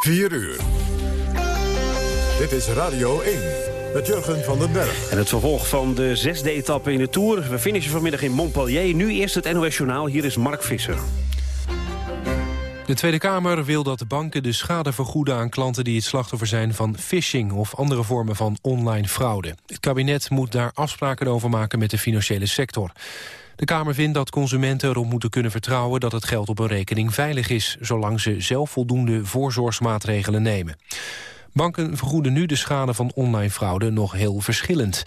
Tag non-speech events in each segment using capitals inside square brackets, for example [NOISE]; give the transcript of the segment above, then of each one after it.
4 uur. Dit is Radio 1 met Jurgen van den Berg. En het vervolg van de zesde etappe in de Tour. We finishen vanmiddag in Montpellier. Nu eerst het NOS Journaal. Hier is Mark Visser. De Tweede Kamer wil dat de banken de schade vergoeden aan klanten die het slachtoffer zijn van phishing of andere vormen van online fraude. Het kabinet moet daar afspraken over maken met de financiële sector. De Kamer vindt dat consumenten erop moeten kunnen vertrouwen dat het geld op een rekening veilig is, zolang ze zelf voldoende voorzorgsmaatregelen nemen. Banken vergoeden nu de schade van online fraude nog heel verschillend.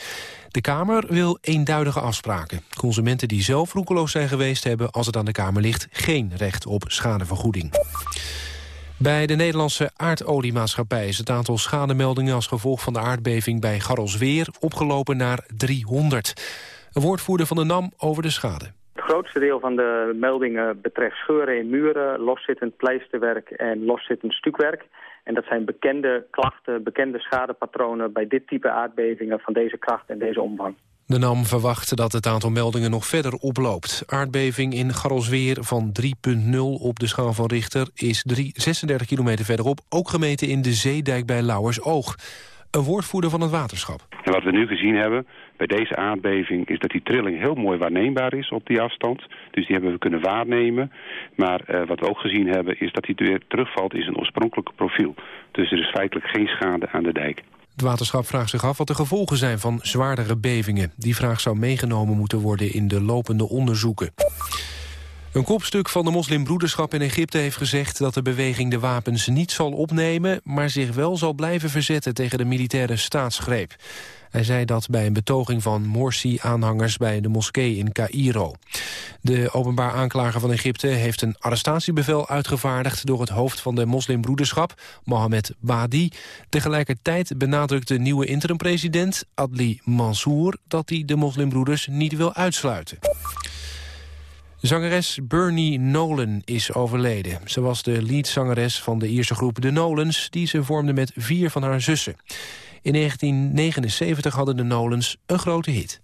De Kamer wil eenduidige afspraken. Consumenten die zelf roekeloos zijn geweest hebben, als het aan de Kamer ligt, geen recht op schadevergoeding. Bij de Nederlandse aardoliemaatschappij is het aantal schademeldingen als gevolg van de aardbeving bij Garrelsweer opgelopen naar 300. Een woordvoerder van de NAM over de schade. Het grootste deel van de meldingen betreft scheuren in muren, loszittend pleisterwerk en loszittend stukwerk. En dat zijn bekende klachten, bekende schadepatronen bij dit type aardbevingen van deze kracht en deze omvang. De NAM verwacht dat het aantal meldingen nog verder oploopt. Aardbeving in Garrelsweer van 3,0 op de schaal van Richter is 3, 36 kilometer verderop, ook gemeten in de zeedijk bij Lauwersoog. Een woordvoerder van het waterschap. En wat we nu gezien hebben bij deze aardbeving is dat die trilling heel mooi waarneembaar is op die afstand. Dus die hebben we kunnen waarnemen. Maar uh, wat we ook gezien hebben is dat hij weer terugvalt in zijn oorspronkelijke profiel. Dus er is feitelijk geen schade aan de dijk. Het waterschap vraagt zich af wat de gevolgen zijn van zwaardere bevingen. Die vraag zou meegenomen moeten worden in de lopende onderzoeken. Een kopstuk van de moslimbroederschap in Egypte heeft gezegd dat de beweging de wapens niet zal opnemen, maar zich wel zal blijven verzetten tegen de militaire staatsgreep. Hij zei dat bij een betoging van Morsi-aanhangers bij de moskee in Cairo. De openbaar aanklager van Egypte heeft een arrestatiebevel uitgevaardigd... door het hoofd van de moslimbroederschap, Mohamed Badi. Tegelijkertijd benadrukt de nieuwe interim-president, Adli Mansour... dat hij de moslimbroeders niet wil uitsluiten. Zangeres Bernie Nolan is overleden. Ze was de leadzangeres van de Ierse groep The Nolans... die ze vormde met vier van haar zussen. In 1979 hadden de Nolans een grote hit.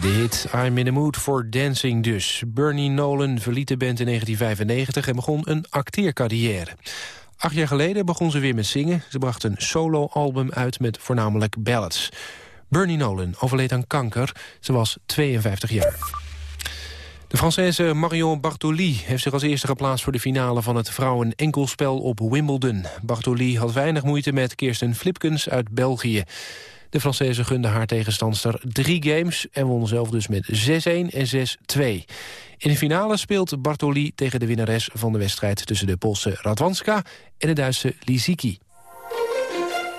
De hit I'm in the mood for dancing dus. Bernie Nolan verliet de band in 1995 en begon een acteercarrière. Acht jaar geleden begon ze weer met zingen. Ze bracht een solo-album uit met voornamelijk ballads. Bernie Nolan overleed aan kanker. Ze was 52 jaar. De Française Marion Bartoli heeft zich als eerste geplaatst voor de finale van het vrouwen-enkelspel op Wimbledon. Bartoli had weinig moeite met Kirsten Flipkens uit België. De Française gunde haar tegenstandster drie games en won zelf dus met 6-1 en 6-2. In de finale speelt Bartoli tegen de winnares van de wedstrijd tussen de Poolse Radwanska en de Duitse Lisicki.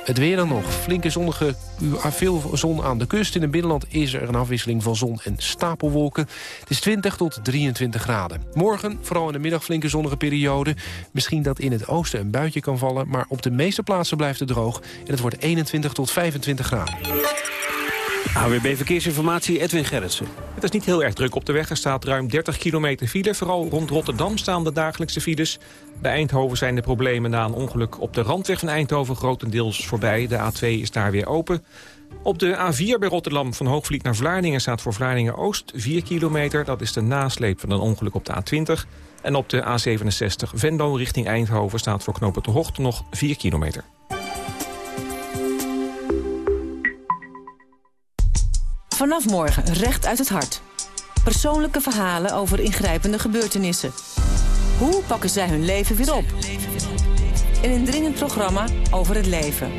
Het weer dan nog. Flinke zonnige, veel zon aan de kust. In het binnenland is er een afwisseling van zon en stapelwolken. Het is 20 tot 23 graden. Morgen, vooral in de middag, flinke zonnige periode. Misschien dat in het oosten een buitje kan vallen... maar op de meeste plaatsen blijft het droog. En het wordt 21 tot 25 graden. AWB Verkeersinformatie, Edwin Gerritsen. Het is niet heel erg druk op de weg. Er staat ruim 30 kilometer file. Vooral rond Rotterdam staan de dagelijkse files. Bij Eindhoven zijn de problemen na een ongeluk op de randweg van Eindhoven grotendeels voorbij. De A2 is daar weer open. Op de A4 bij Rotterdam van Hoogvliet naar Vlaardingen staat voor Vlaardingen-Oost 4 kilometer. Dat is de nasleep van een ongeluk op de A20. En op de A67 Venlo richting Eindhoven staat voor knopen de Hocht nog 4 kilometer. Vanaf morgen recht uit het hart. Persoonlijke verhalen over ingrijpende gebeurtenissen. Hoe pakken zij hun leven weer op? Een indringend programma over het leven.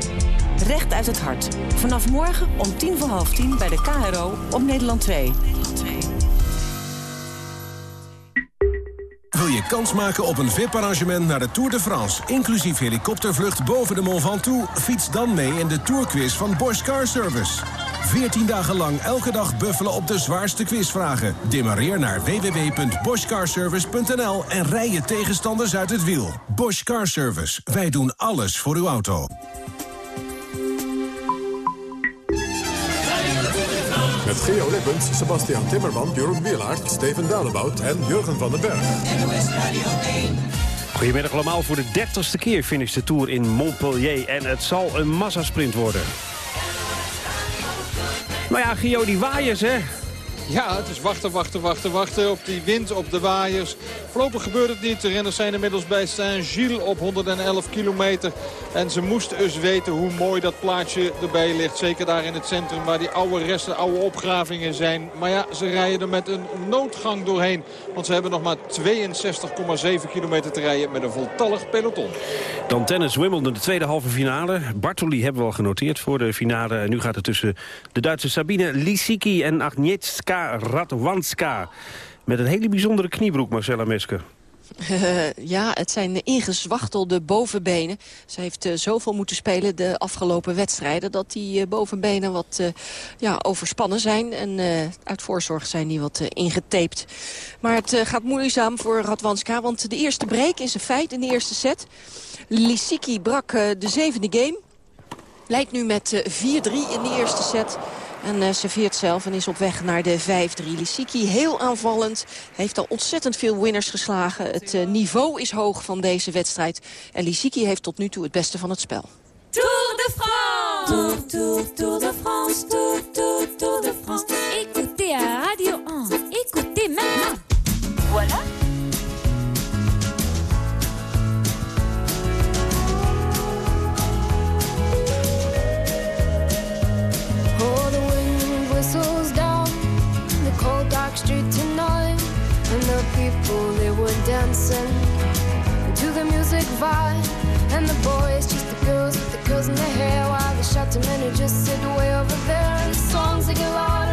Recht uit het hart. Vanaf morgen om tien voor half tien bij de KRO op Nederland 2. Wil je kans maken op een VIP-arrangement naar de Tour de France... inclusief helikoptervlucht boven de Mont Ventoux? Fiets dan mee in de Tourquiz van Bosch Car Service. 14 dagen lang elke dag buffelen op de zwaarste quizvragen. Demareer naar www.boschcarservice.nl en rij je tegenstanders uit het wiel. Bosch Car Service. Wij doen alles voor uw auto. Met Geo Lippens, Sebastian Timmerman, Jeroen Wielaert, Steven Dalebout en Jurgen van den Berg. Goedemiddag allemaal. Voor de dertigste keer finish de Tour in Montpellier. En het zal een massasprint worden. Maar ja, Gio, die waaiers, hè? Ja, het is wachten, wachten, wachten, wachten op die wind, op de waaiers. Voorlopig gebeurt het niet. De renners zijn inmiddels bij Saint-Gilles op 111 kilometer. En ze moesten eens weten hoe mooi dat plaatsje erbij ligt. Zeker daar in het centrum waar die oude resten, oude opgravingen zijn. Maar ja, ze rijden er met een noodgang doorheen. Want ze hebben nog maar 62,7 kilometer te rijden met een voltallig peloton. Dan tennis Wimbledon, de tweede halve finale. Bartoli hebben we al genoteerd voor de finale. Nu gaat het tussen de Duitse Sabine Lisicki en Agnieszka Radwanska. Met een hele bijzondere kniebroek, Marcella Mesker. Uh, ja, het zijn ingezwachtelde bovenbenen. Ze heeft uh, zoveel moeten spelen de afgelopen wedstrijden... dat die uh, bovenbenen wat ja, overspannen zijn. En uit voorzorg zijn die wat ingetaped. Maar het gaat moeizaam voor Radwanska. Want de eerste break is een feit in de eerste set. Lissiki brak de zevende game. Leidt nu met 4-3 in de eerste set. En uh, serveert zelf en is op weg naar de 5-3. Lissiki heel aanvallend. Heeft al ontzettend veel winners geslagen. Het uh, niveau is hoog van deze wedstrijd. En Lissiki heeft tot nu toe het beste van het spel. Tour de France! Tour, tour, tour de France, tour, tour, tour de France. Écoutez à Radio 1, écoutez maintenant. Voilà. People, they were dancing to the music vibe. And the boys just the girls with the girls in their hair while the shouting men who just sit way over there. And the songs they get louder,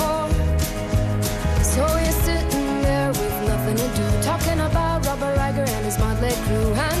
I'll let you and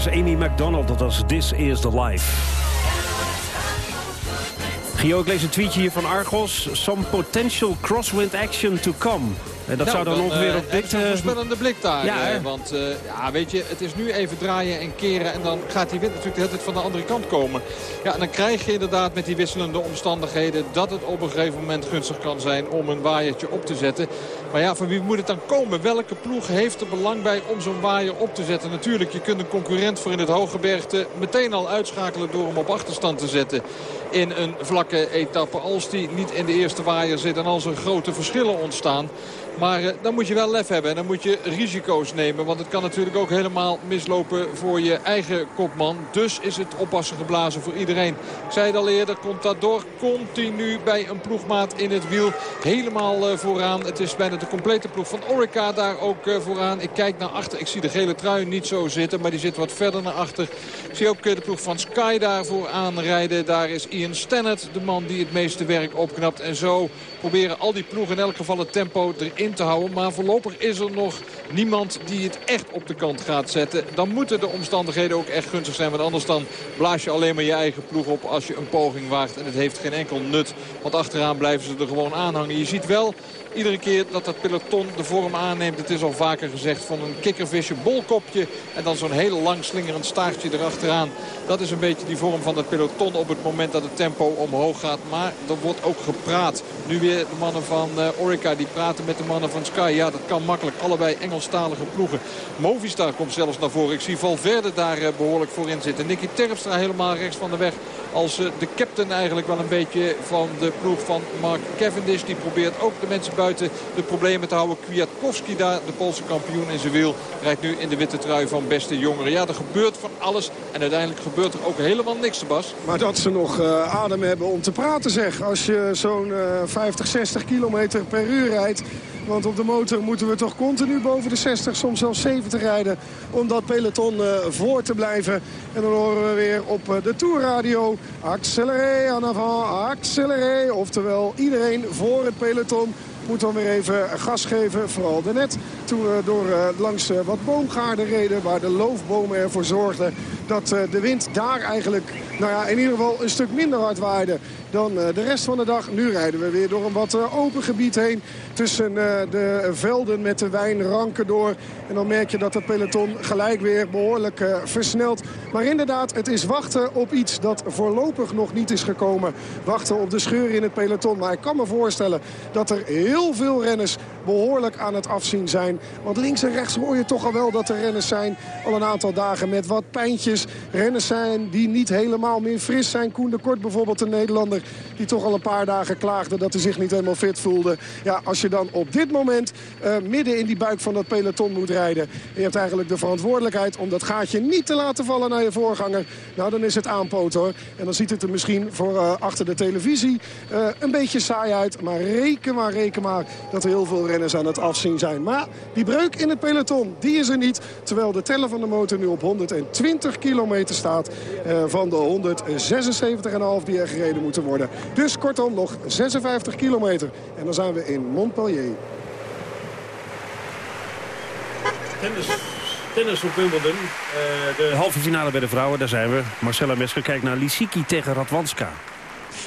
Zangeres Amy MacDonald, dat was This Is The Life. Gio, ik lees een tweetje hier van Argos. Some potential crosswind action to come. En dat Nou, zou dan, ongeveer eh, op dit... Zo'n eh, voorspellende blik daar. Ja, eh, want ja, weet je, het is nu even draaien en keren. En dan gaat die wind natuurlijk de hele tijd van de andere kant komen. Ja, en dan krijg je inderdaad met die wisselende omstandigheden... dat het op een gegeven moment gunstig kan zijn om een waaiertje op te zetten. Maar ja, van wie moet het dan komen? Welke ploeg heeft er belang bij om zo'n waaier op te zetten? Natuurlijk, je kunt een concurrent voor in het Hooggebergte meteen al uitschakelen door hem op achterstand te zetten in een vlakke etappe. Als die niet in de eerste waaier zit en als er grote verschillen ontstaan. Maar uh, dan moet je wel lef hebben en dan moet je risico's nemen. Want het kan natuurlijk ook helemaal mislopen voor je eigen kopman. Dus is het oppassen geblazen voor iedereen. Ik zei het al eerder, Contador continu bij een ploegmaat in het wiel. Helemaal uh, vooraan. Het is bijna de complete ploeg van Orica daar ook uh, vooraan. Ik kijk naar achter. Ik zie de gele trui niet zo zitten, maar die zit wat verder naar achter. Ik zie ook de ploeg van Sky daar vooraan rijden. Daar is Ian Stannard, de man die het meeste werk opknapt. En zo proberen al die ploegen in elk geval het tempo erin te houden. Maar voorlopig is er nog niemand die het echt op de kant gaat zetten. Dan moeten de omstandigheden ook echt gunstig zijn. Want anders dan blaas je alleen maar je eigen ploeg op als je een poging waagt. En het heeft geen enkel nut. Want achteraan blijven ze er gewoon aanhangen. Je ziet wel iedere keer dat dat peloton de vorm aanneemt. Het is al vaker gezegd van een kikkervisje bolkopje. En dan zo'n heel lang slingerend staartje erachteraan. Dat is een beetje die vorm van het peloton op het moment dat het tempo omhoog gaat. Maar er wordt ook gepraat. Nu weer de mannen van uh, Orica die praten met de mannen van Sky. Ja, dat kan makkelijk. Allebei Engelstalige ploegen. Movistar komt zelfs naar voren. Ik zie Valverde daar uh, behoorlijk voor in zitten. Nicky Terpstra helemaal rechts van de weg. Als uh, de captain eigenlijk wel een beetje van de ploeg van Mark Cavendish. Die probeert ook de mensen buiten de problemen te houden. Kwiatkowski daar, de Poolse kampioen in zijn wiel. Rijdt nu in de witte trui van beste jongeren. Ja, er gebeurt van alles. En uiteindelijk gebeurt er ook helemaal niks, Sebas. Maar dat ze nog uh, adem hebben om te praten, zeg. Als je zo'n uh, 50, 60 kilometer per uur rijdt. Want op de motor moeten we toch continu boven de 60, soms zelfs 70 rijden... om dat peloton uh, voor te blijven. En dan horen we weer op de Tourradio... accéléré en avant, accéléré. Oftewel, iedereen voor het peloton moet dan weer even gas geven. Vooral daarnet toen we door uh, langs uh, wat boomgaarden reden... waar de loofbomen ervoor zorgden dat uh, de wind daar eigenlijk... nou ja, in ieder geval een stuk minder hard waaide dan de rest van de dag. Nu rijden we weer door een wat open gebied heen tussen de velden met de wijnranken door. En dan merk je dat het peloton gelijk weer behoorlijk versnelt. Maar inderdaad, het is wachten op iets dat voorlopig nog niet is gekomen. Wachten op de scheur in het peloton. Maar ik kan me voorstellen dat er heel veel renners behoorlijk aan het afzien zijn. Want links en rechts hoor je toch al wel dat er renners zijn. Al een aantal dagen met wat pijntjes. Renners zijn die niet helemaal meer fris zijn. Koen de Kort bijvoorbeeld, een Nederlander. Die toch al een paar dagen klaagde dat hij zich niet helemaal fit voelde. Ja, als je dan op dit moment uh, midden in die buik van dat peloton moet rijden. En je hebt eigenlijk de verantwoordelijkheid om dat gaatje niet te laten vallen naar je voorganger. Nou, dan is het aanpoot hoor. En dan ziet het er misschien voor uh, achter de televisie uh, een beetje saai uit. Maar reken maar, reken maar dat er heel veel renners aan het afzien zijn. Maar die breuk in het peloton, die is er niet. Terwijl de teller van de motor nu op 120 kilometer staat van de 176,5 die er gereden moeten worden. Dus kortom nog 56 kilometer. En dan zijn we in Montpellier. Tennis, tennis op Wimbledon. Uh, de halve finale bij de vrouwen, daar zijn we. Marcella Mesker kijkt naar Lissiki tegen Radwanska.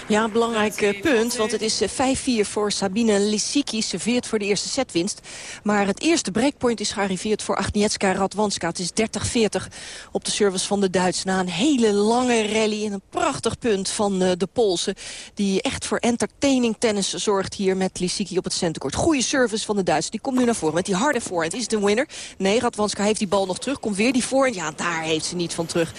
Ja, belangrijk uh, punt, want het is uh, 5-4 voor Sabine Lissiki. Serveert voor de eerste setwinst. Maar het eerste breakpoint is gearriveerd voor Agnieszka Radwanska. Het is 30-40 op de service van de Duits. Na een hele lange rally en een prachtig punt van uh, de Poolse. Die echt voor entertaining tennis zorgt hier met Lissiki op het centercourt. Goede service van de Duits. Die komt nu naar voren met die harde voorhand. Is de winner? Nee, Radwanska heeft die bal nog terug. Komt weer die voorhand. Ja, daar heeft ze niet van terug.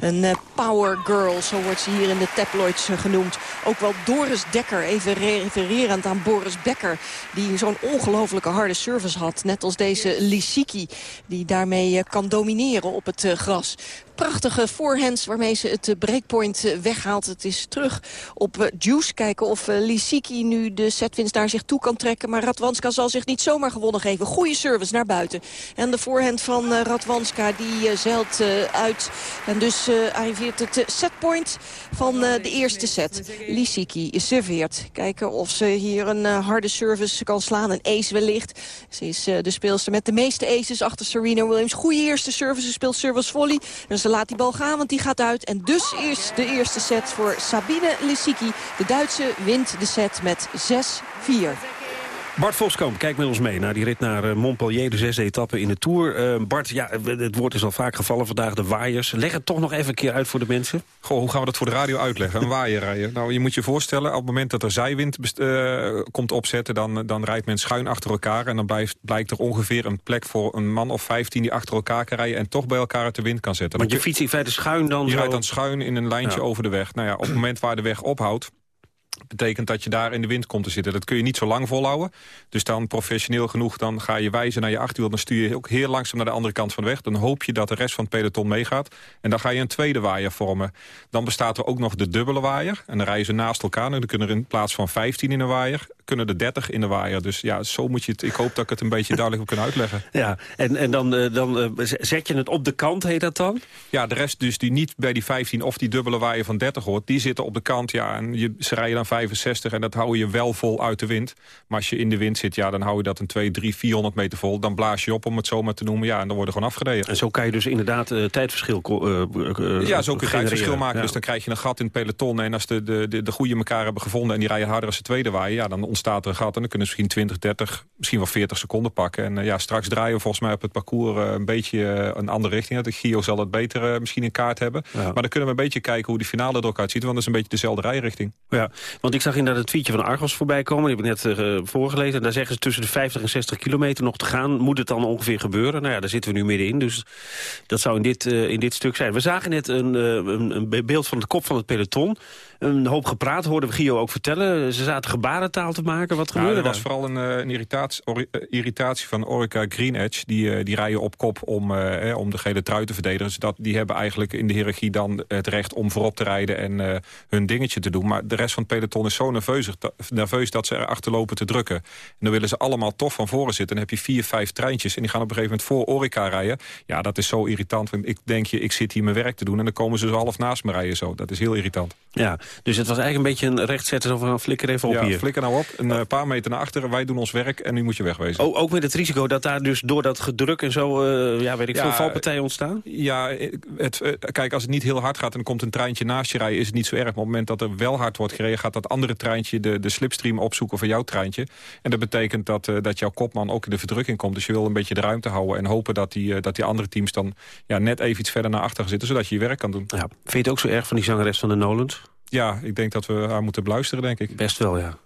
Een power girl, zo wordt ze hier in de tabloids genoemd. Ook wel Doris Dekker, even refererend aan Boris Becker... die zo'n ongelofelijke harde service had. Net als deze Lissiki, die daarmee kan domineren op het gras prachtige forehands waarmee ze het breakpoint weghaalt. Het is terug op Juice. Kijken of Lissiki nu de setwinst naar zich toe kan trekken. Maar Radwanska zal zich niet zomaar gewonnen geven. Goede service naar buiten. En de voorhand van Radwanska die zeilt uit. En dus arriveert het setpoint van de eerste set. Lissiki serveert. Kijken of ze hier een harde service kan slaan. Een ace wellicht. Ze is de speelster met de meeste aces achter Serena Williams. Goede eerste service. Ze speelt service volley. Ze laat die bal gaan, want die gaat uit. En dus is de eerste set voor Sabine Lissiki. De Duitse wint de set met 6-4. Bart Voskamp, kijk met ons mee naar die rit naar eh, Montpellier, de zesde etappe in de Tour. Uh, Bart, ja, het woord is al vaak gevallen vandaag, de waaiers. Leg het toch nog even een keer uit voor de mensen. Goh, hoe gaan we dat voor de radio uitleggen? Een waaier rijden. Nou, je moet je voorstellen, op het moment dat er zijwind uh, komt opzetten... Dan, dan rijdt men schuin achter elkaar en dan blijft, blijkt er ongeveer een plek voor een man of 15 die achter elkaar kan rijden... en toch bij elkaar uit de wind kan zetten. Want je fiets in feite schuin dan Je zo... rijdt dan schuin in een lijntje Ja. over de weg. Nou ja, op het moment waar de weg ophoudt betekent dat je daar in de wind komt te zitten. Dat kun je niet zo lang volhouden. Dus dan professioneel genoeg, dan ga je wijzen naar je achterwiel... dan stuur je ook heel langzaam naar de andere kant van de weg. Dan hoop je dat de rest van het peloton meegaat. En dan ga je een tweede waaier vormen. Dan bestaat er ook nog de dubbele waaier. En dan rijden ze naast elkaar. En dan kunnen er in plaats van 15 in een waaier... kunnen er 30 in de waaier. Dus ja, zo moet je het... Ik hoop dat ik het een beetje duidelijk heb kunnen uitleggen. [LAUGHS] Ja, en, en dan, eh, dan eh, zet je het op de kant, heet dat dan? Ja, de rest dus die niet bij die 15 of die dubbele waaier van 30 hoort... die zitten op de kant, ja, en je, ze rijden dan 65... en dat hou je wel vol uit de wind. Maar als je in de wind zit, ja, dan hou je dat een 2, 3, 400 meter vol. Dan blaas je op, om het zo maar te noemen. Ja, en dan worden gewoon afgereden. En zo kan je dus inderdaad eh, tijdverschil ja, zo kun je genereren. verschil maken. Ja. Dus dan krijg je een gat in het peloton. En als de, de, de, de goede elkaar hebben gevonden... en die rijden harder als de tweede waaier... ja, dan ontstaat er een gat. En dan kunnen ze misschien 20, 30, misschien wel 40 seconden pakken. En eh, ja, straks draaien we volgens mij op het parcours... eh, een beetje eh, een andere richting. De Gio zal het beter misschien in kaart hebben. Ja. Maar dan kunnen we een beetje kijken hoe die finale er ook uitziet. Want dat is een beetje dezelfde rijrichting. Ja, want ik zag inderdaad het tweetje van Argos voorbij komen. Die heb ik net voorgelezen. En daar zeggen ze tussen de 50 en 60 kilometer nog te gaan. Moet het dan ongeveer gebeuren? Nou ja, daar zitten we nu middenin. Dus dat zou in dit, in dit stuk zijn. We zagen net een, een, een beeld van de kop van het peloton. Een hoop gepraat, hoorden we Gio ook vertellen. Ze zaten gebarentaal te maken. Wat Ja, gebeurde er daar? was vooral een, eh, een irritatie, ori- eh, irritatie van Orica Green Edge. Die, eh, die rijden op kop om, eh, om de gele trui te verdedigen. Dus dat, die hebben eigenlijk in de hiërarchie dan het recht om voorop te rijden... en eh, hun dingetje te doen. Maar de rest van het peloton is zo nerveus, nerveus dat ze erachter lopen te drukken. En dan willen ze allemaal toch van voren zitten. Dan heb je vier, vijf treintjes en die gaan op een gegeven moment voor Orica rijden. Ja, dat is zo irritant. Want ik denk je, ik zit hier mijn werk te doen... en dan komen ze zo half naast me rijden zo. Dat is heel irritant. Ja, dus het was eigenlijk een beetje een rechtzetten. Zo van, flikker even op ja, hier. flikker nou op, een eh, paar meter naar achteren. Wij doen ons werk en nu moet je wegwezen. O- ook met het risico dat daar dus door dat gedruk en zo... eh, ja, weet ik Ja, veel, valpartijen ontstaan? Ja, het, eh, kijk, als het niet heel hard gaat en komt een treintje naast je rijden... is het niet zo erg. Maar op het moment dat er wel hard wordt gereden... gaat dat andere treintje de, de slipstream opzoeken van jouw treintje. En dat betekent dat, dat jouw kopman ook in de verdrukking komt. Dus je wil een beetje de ruimte houden en hopen dat die, dat die andere teams... dan ja, net even iets verder naar achteren zitten, zodat je je werk kan doen. Ja. Vind je het ook zo erg van die zangeres van de Nolans? Ja, ik denk dat we haar moeten beluisteren, denk ik. Best wel, ja.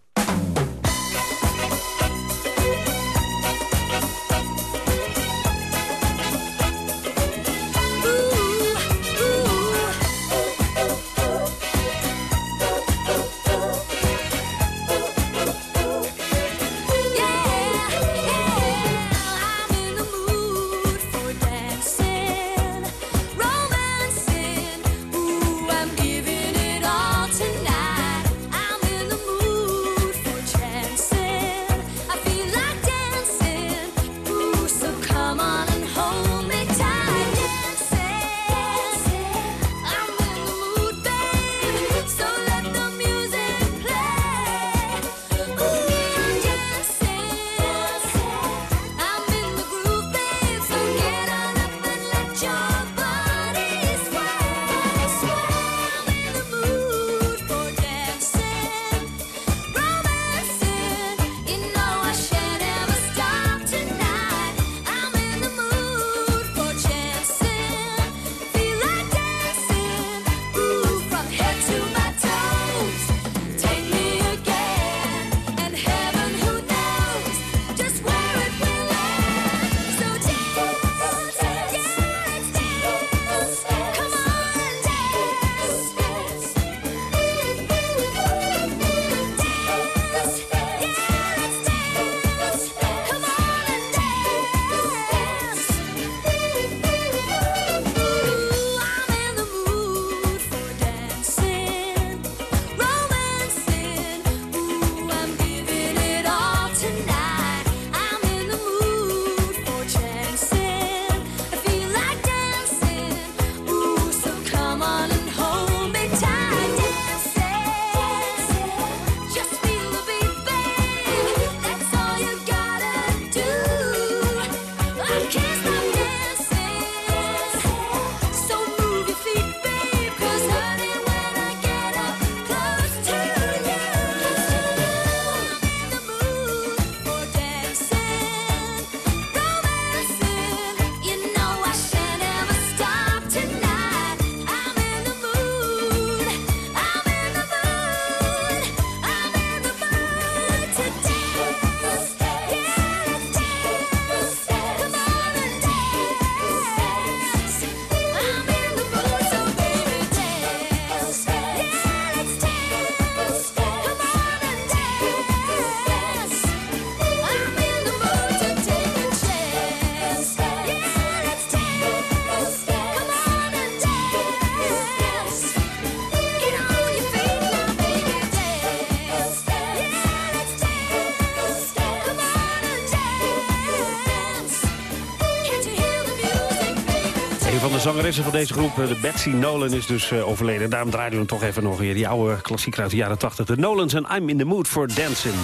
Zangeressen van deze groep, de Betsy Nolan, is dus overleden. Daarom draaien we toch even nog weer. Die oude klassieker uit de jaren 80. De Nolans en I'm in the mood for dancing.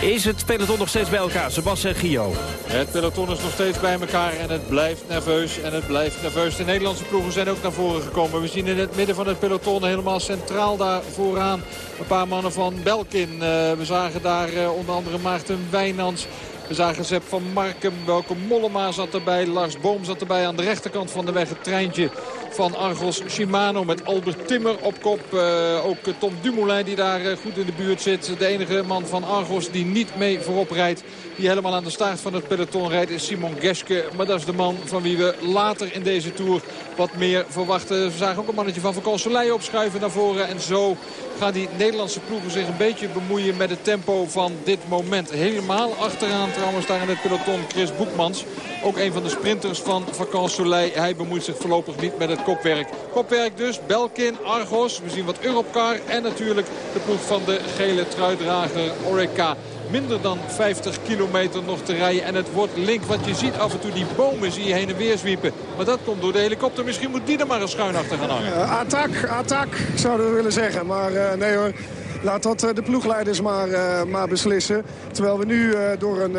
Is het peloton nog steeds bij elkaar? Sebastian Gio. Het peloton is nog steeds bij elkaar en het blijft nerveus en het blijft nerveus. De Nederlandse ploegen zijn ook naar voren gekomen. We zien in het midden van het peloton helemaal centraal daar vooraan een paar mannen van Belkin. Uh, we zagen daar onder andere Maarten Wijnands. We zagen Sepp van Marken, welke Mollema zat erbij. Lars Boom zat erbij aan de rechterkant van de weg. Het treintje van Argos Shimano met Albert Timmer op kop. Uh, ook Tom Dumoulin die daar uh, goed in de buurt zit. De enige man van Argos die niet mee voorop rijdt. Die helemaal aan de staart van het peloton rijdt is Simon Geske. Maar dat is de man van wie we later in deze Tour wat meer verwachten. We zagen ook een mannetje van Van opschuiven naar voren. En zo gaan die Nederlandse ploegen zich een beetje bemoeien met het tempo van dit moment. Helemaal achteraan trouwens daar in het peloton Chris Boekmans. Ook een van de sprinters van Vacan Soleil. Hij bemoeit zich voorlopig niet met het kopwerk. Kopwerk dus, Belkin, Argos. We zien wat Europcar en natuurlijk de ploeg van de gele truidrager Orica minder dan 50 kilometer nog te rijden. En het wordt link, want je ziet af en toe die bomen zie je heen en weer zwiepen. Maar dat komt door de helikopter. Misschien moet die er maar een schuin achter gaan hangen. Uh, attack, attack, zouden we willen zeggen. Maar uh, nee hoor. Laat dat de ploegleiders maar, uh, maar beslissen. Terwijl we nu uh, door een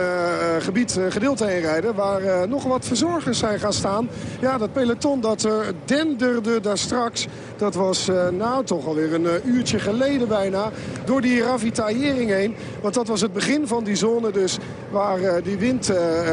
gebied gedeelte heen rijden... waar nog wat verzorgers zijn gaan staan. Ja, dat peloton dat denderde daar straks... dat was nou toch alweer een uurtje geleden bijna... door die ravitaillering heen. Want dat was het begin van die zone dus... waar die wind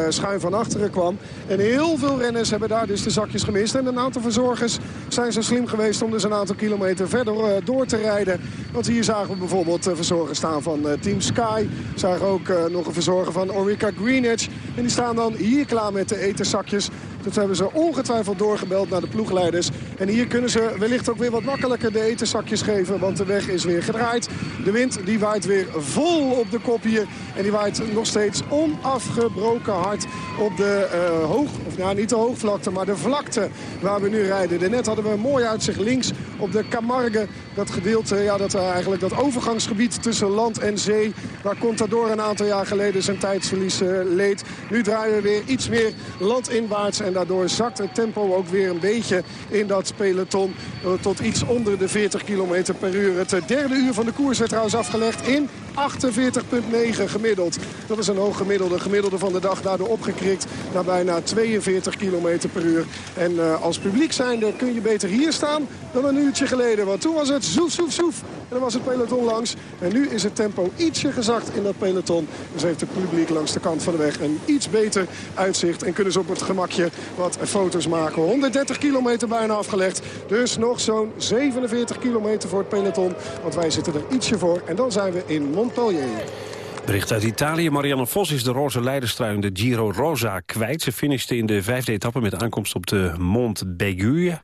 schuin van achteren kwam. En heel veel renners hebben daar dus de zakjes gemist. En een aantal verzorgers zijn zo slim geweest... om dus een aantal kilometer verder door te rijden. Want hier zagen we bijvoorbeeld verzorgers staan van Team Sky. Zagen ook nog een verzorger van Orica Greenwich. En die staan dan hier klaar met de etenzakjes. Dat hebben ze ongetwijfeld doorgebeld naar de ploegleiders. En hier kunnen ze wellicht ook weer wat makkelijker de etenzakjes geven. Want de weg is weer gedraaid. De wind die waait weer vol op de kop. En die waait nog steeds onafgebroken hard op de uh, hoog... of nou niet de hoogvlakte, maar de vlakte waar we nu rijden. Daarnet hadden we een mooi uitzicht links op de Camargue. Dat gedeelte, ja, dat, uh, eigenlijk dat overgangsgebied tussen land en zee. Waar Contador een aantal jaar geleden zijn tijdsverlies uh, leed. Nu draaien we weer iets meer landinwaarts. En daardoor zakt het tempo ook weer een beetje in dat peloton. Tot iets onder de 40 km per uur. Het derde uur van de koers werd trouwens afgelegd in 48,9 gemiddeld. Dat is een hoog gemiddelde. Gemiddelde van de dag daardoor opgekrikt naar bijna 42 km per uur. En uh, als publiek zijnde kun je beter hier staan dan een uurtje geleden. Want toen was het zoef, zoef, zoef. En dan was het peloton langs. En nu is het tempo ietsje gezakt in dat peloton. Dus heeft het publiek langs de kant van de weg een iets beter uitzicht. En kunnen ze op het gemakje wat foto's maken. 130 kilometer bijna afgelegd. Dus nog zo'n 47 kilometer voor het peloton. Want wij zitten er ietsje voor. En dan zijn we in Bericht uit Italië. Marianne Vos is de roze leiderstrui de Giro Rosa kwijt. Ze finishte in de vijfde etappe met aankomst op de Mont Begue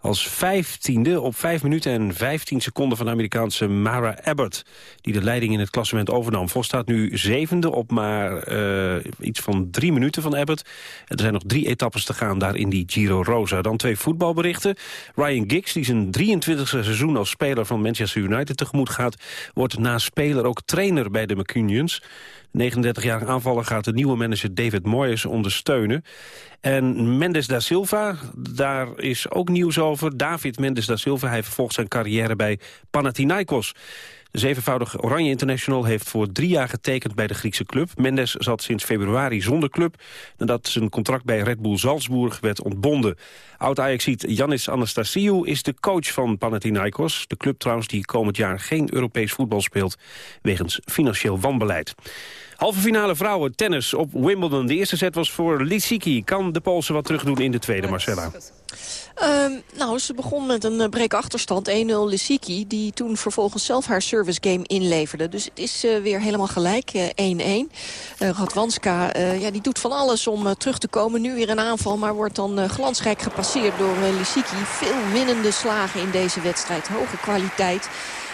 als vijftiende op 5 minuten en 15 seconden van de Amerikaanse Mara Abbott... die de leiding in het klassement overnam. Vos staat nu zevende op maar uh, iets van drie minuten van Abbott. Er zijn nog drie etappes te gaan daar in die Giro Rosa. Dan twee voetbalberichten. Ryan Giggs, die zijn 23e seizoen als speler van Manchester United tegemoet gaat... wordt na speler ook trainer bij de McCunions... 39-jarige aanvaller gaat de nieuwe manager David Moyes ondersteunen. En Mendes da Silva, daar is ook nieuws over. David Mendes da Silva, hij vervolgt zijn carrière bij Panathinaikos. De zevenvoudige Oranje International heeft voor drie jaar getekend bij de Griekse club. Mendes zat sinds februari zonder club... nadat zijn contract bij Red Bull Salzburg werd ontbonden. Oud-Ajaxiet Yannis Anastasiou is de coach van Panathinaikos. De club trouwens die komend jaar geen Europees voetbal speelt... wegens financieel wanbeleid. Halve finale vrouwen, tennis op Wimbledon. De eerste set was voor Lisicki. Kan de Poolse wat terugdoen in de tweede, Marcella? Um, nou, ze begon met een uh, breakachterstand 1-0 Lisicki... die toen vervolgens zelf haar service game inleverde. Dus het is uh, weer helemaal gelijk, 1-1. Uh, Radwanska ja, die doet van alles om terug te komen. Nu weer een aanval, maar wordt dan glansrijk gepasseerd door Lisicki. Veel winnende slagen in deze wedstrijd, hoge kwaliteit.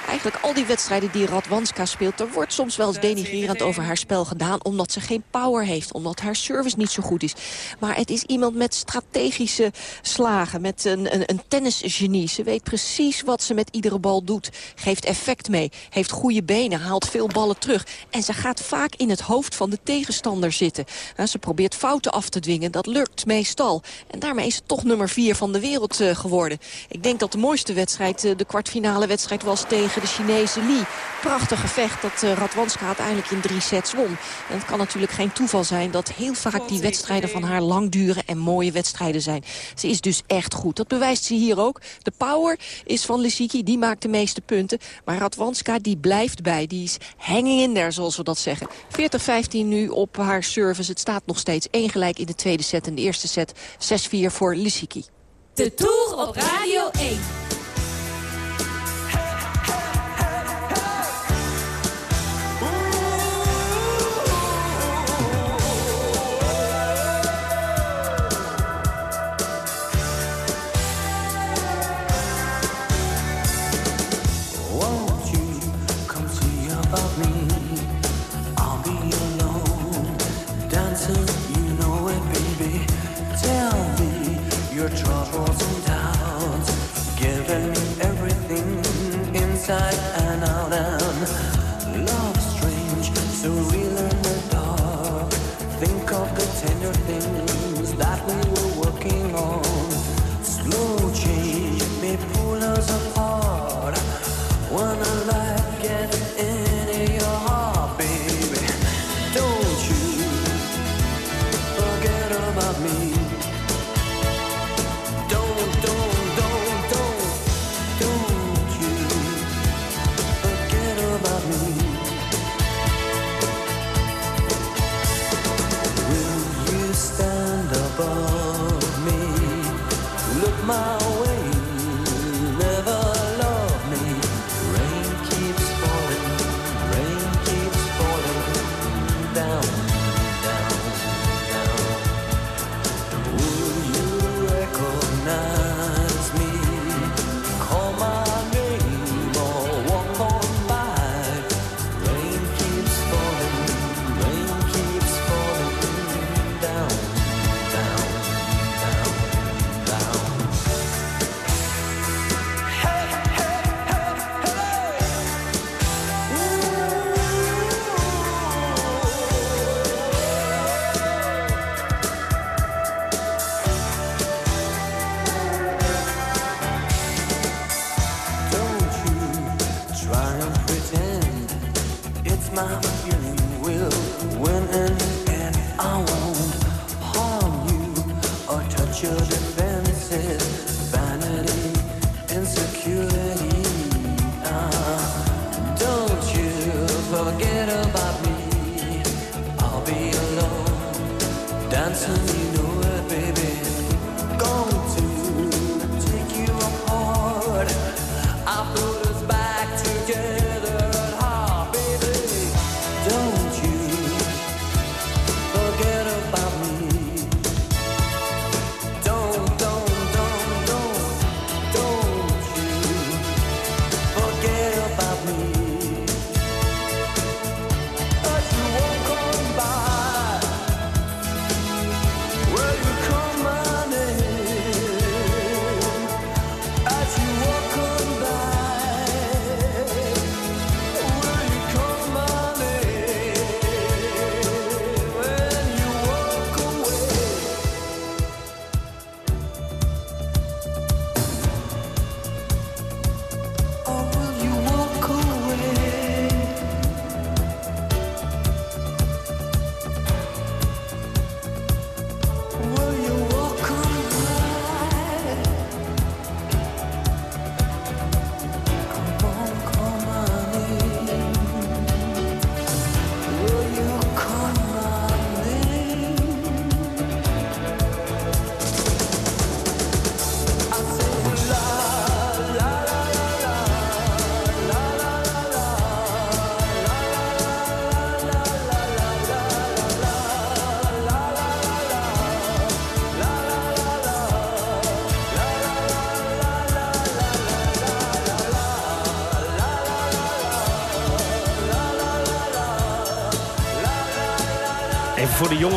Eigenlijk al die wedstrijden die Radwanska speelt... er wordt soms wel eens denigrerend over haar spel gedaan... omdat ze geen power heeft, omdat haar service niet zo goed is. Maar het is iemand met strategische slagen, met een, een, een tennisgenie. Ze weet precies wat ze met iedere bal doet. Geeft effect mee, heeft goede benen, haalt veel ballen terug. En ze gaat vaak in het hoofd van de tegenstander zitten. ze probeert fouten af te dwingen, dat lukt meestal. En daarmee is ze toch nummer vier van de wereld uh, geworden. Ik denk dat de mooiste wedstrijd, uh, de kwartfinale wedstrijd was tegen de Chinese Li. Prachtig gevecht dat uh, Radwanska uiteindelijk in drie sets won. En het kan natuurlijk geen toeval zijn dat heel vaak die wedstrijden van haar lang duren en mooie wedstrijden zijn. Ze is dus echt goed. Dat bewijst ze hier ook. De power is van Lissiki, die maakt de meeste punten. Maar Radwanska die blijft bij. Die is hanging in there, zoals we dat zeggen. 40-15 nu op haar service. Het staat nog steeds één gelijk in de tweede set. En de eerste set 6-4 voor Lissiki. De Tour op Radio 1.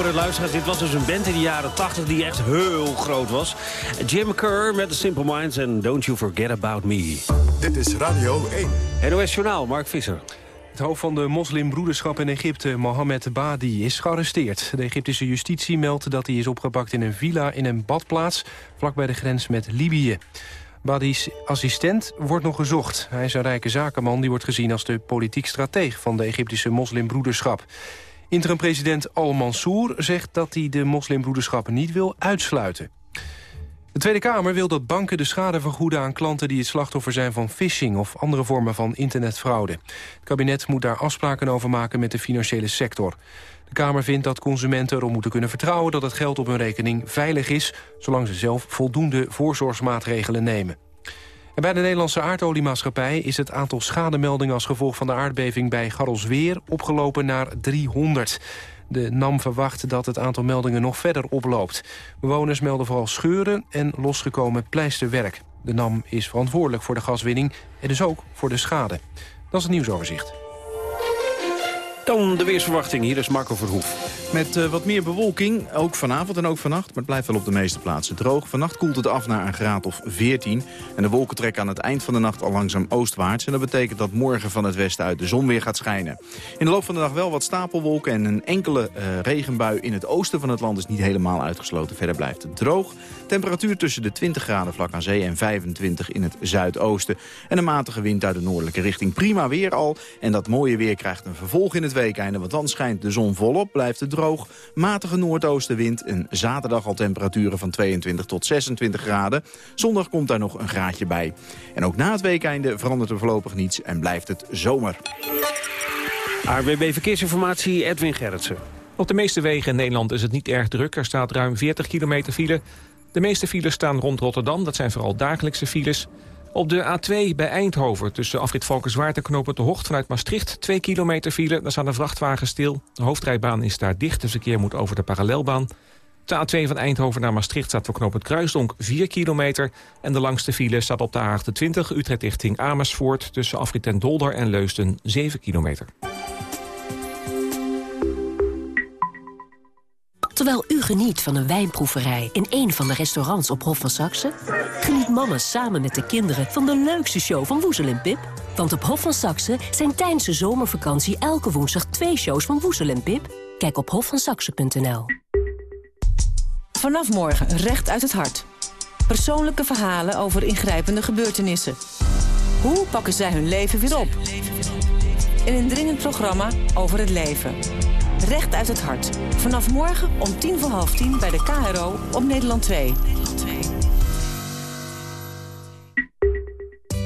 De luisteraars. Dit was dus een band in de jaren 80 die echt heel groot was. Jim Kerr met The Simple Minds en Don't You Forget About Me. Dit is Radio 1. NOS Journaal, Mark Visser. Het hoofd van de moslimbroederschap in Egypte, Mohammed Badi, is gearresteerd. De Egyptische justitie meldt dat hij is opgepakt in een villa in een badplaats... vlakbij de grens met Libië. Badi's assistent wordt nog gezocht. Hij is een rijke zakenman die wordt gezien als de politiek strateeg... van de Egyptische moslimbroederschap. Interim-president Al-Mansour zegt dat hij de moslimbroederschap niet wil uitsluiten. De Tweede Kamer wil dat banken de schade vergoeden aan klanten die het slachtoffer zijn van phishing of andere vormen van internetfraude. Het kabinet moet daar afspraken over maken met de financiële sector. De Kamer vindt dat consumenten erop moeten kunnen vertrouwen dat het geld op hun rekening veilig is, zolang ze zelf voldoende voorzorgsmaatregelen nemen. Bij de Nederlandse aardoliemaatschappij is het aantal schademeldingen als gevolg van de aardbeving bij Garrelsweer opgelopen naar 300. De NAM verwacht dat het aantal meldingen nog verder oploopt. Bewoners melden vooral scheuren en losgekomen pleisterwerk. De NAM is verantwoordelijk voor de gaswinning en dus ook voor de schade. Dat is het nieuwsoverzicht. Dan de weersverwachting. Hier is Marco Verhoef. Met uh, wat meer bewolking, ook vanavond en ook vannacht. Maar het blijft wel op de meeste plaatsen droog. Vannacht koelt het af naar een graad of 14. En de wolken trekken aan het eind van de nacht al langzaam oostwaarts. En dat betekent dat morgen van het westen uit de zon weer gaat schijnen. In de loop van de dag wel wat stapelwolken en een enkele uh, regenbui in het oosten van het land is niet helemaal uitgesloten. Verder blijft het droog. Temperatuur tussen de 20 graden vlak aan zee en 25 in het zuidoosten. En een matige wind uit de noordelijke richting. Prima weer al. En dat mooie weer krijgt een vervolg in het weekeinde. Want dan schijnt de zon volop, blijft het droog. Matige noordoostenwind. En zaterdag al temperaturen van 22 tot 26 graden. Zondag komt daar nog een graadje bij. En ook na het weekeinde verandert er voorlopig niets en blijft het zomer. ARWB Verkeersinformatie, Edwin Gerritsen. Op de meeste wegen in Nederland is het niet erg druk. Er staat ruim 40 kilometer file. De meeste files staan rond Rotterdam. Dat zijn vooral dagelijkse files. Op de A2 bij Eindhoven tussen afrit Valkenswaard en knopen de Hocht vanuit Maastricht. 2 kilometer file, daar staan een vrachtwagen stil. De hoofdrijbaan is daar dicht, het verkeer moet over de parallelbaan. De A2 van Eindhoven naar Maastricht staat voor knooppunt Kruisdonk 4 kilometer. En de langste file staat op de A28 Utrecht richting Amersfoort... tussen afrit en Dolder en Leusden 7 kilometer. Terwijl u geniet van een wijnproeverij in een van de restaurants op Hof van Saxe... geniet mama samen met de kinderen van de leukste show van Woezel en Pip. Want op Hof van Saxe zijn tijdens de zomervakantie elke woensdag twee shows van Woezel en Pip. Kijk op hofvansaxe.nl. Vanaf morgen recht uit het hart. Persoonlijke verhalen over ingrijpende gebeurtenissen. Hoe pakken zij hun leven weer op? In een dringend programma over het leven. Recht uit het hart. Vanaf morgen om tien voor half tien bij de KRO op Nederland 2.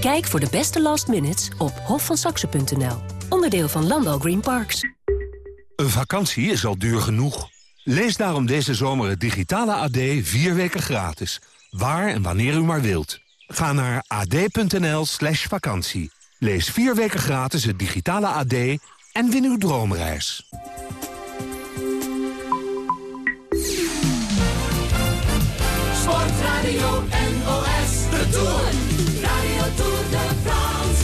Kijk voor de beste last minutes op hofvansaxe.nl. Onderdeel van Landal Green Parks. Een vakantie is al duur genoeg. Lees daarom deze zomer het digitale AD vier weken gratis. Waar en wanneer u maar wilt. Ga naar ad.nl slash vakantie. Lees vier weken gratis het digitale AD en win uw droomreis. Sportradio NOS, de Tour. Radio Tour de France,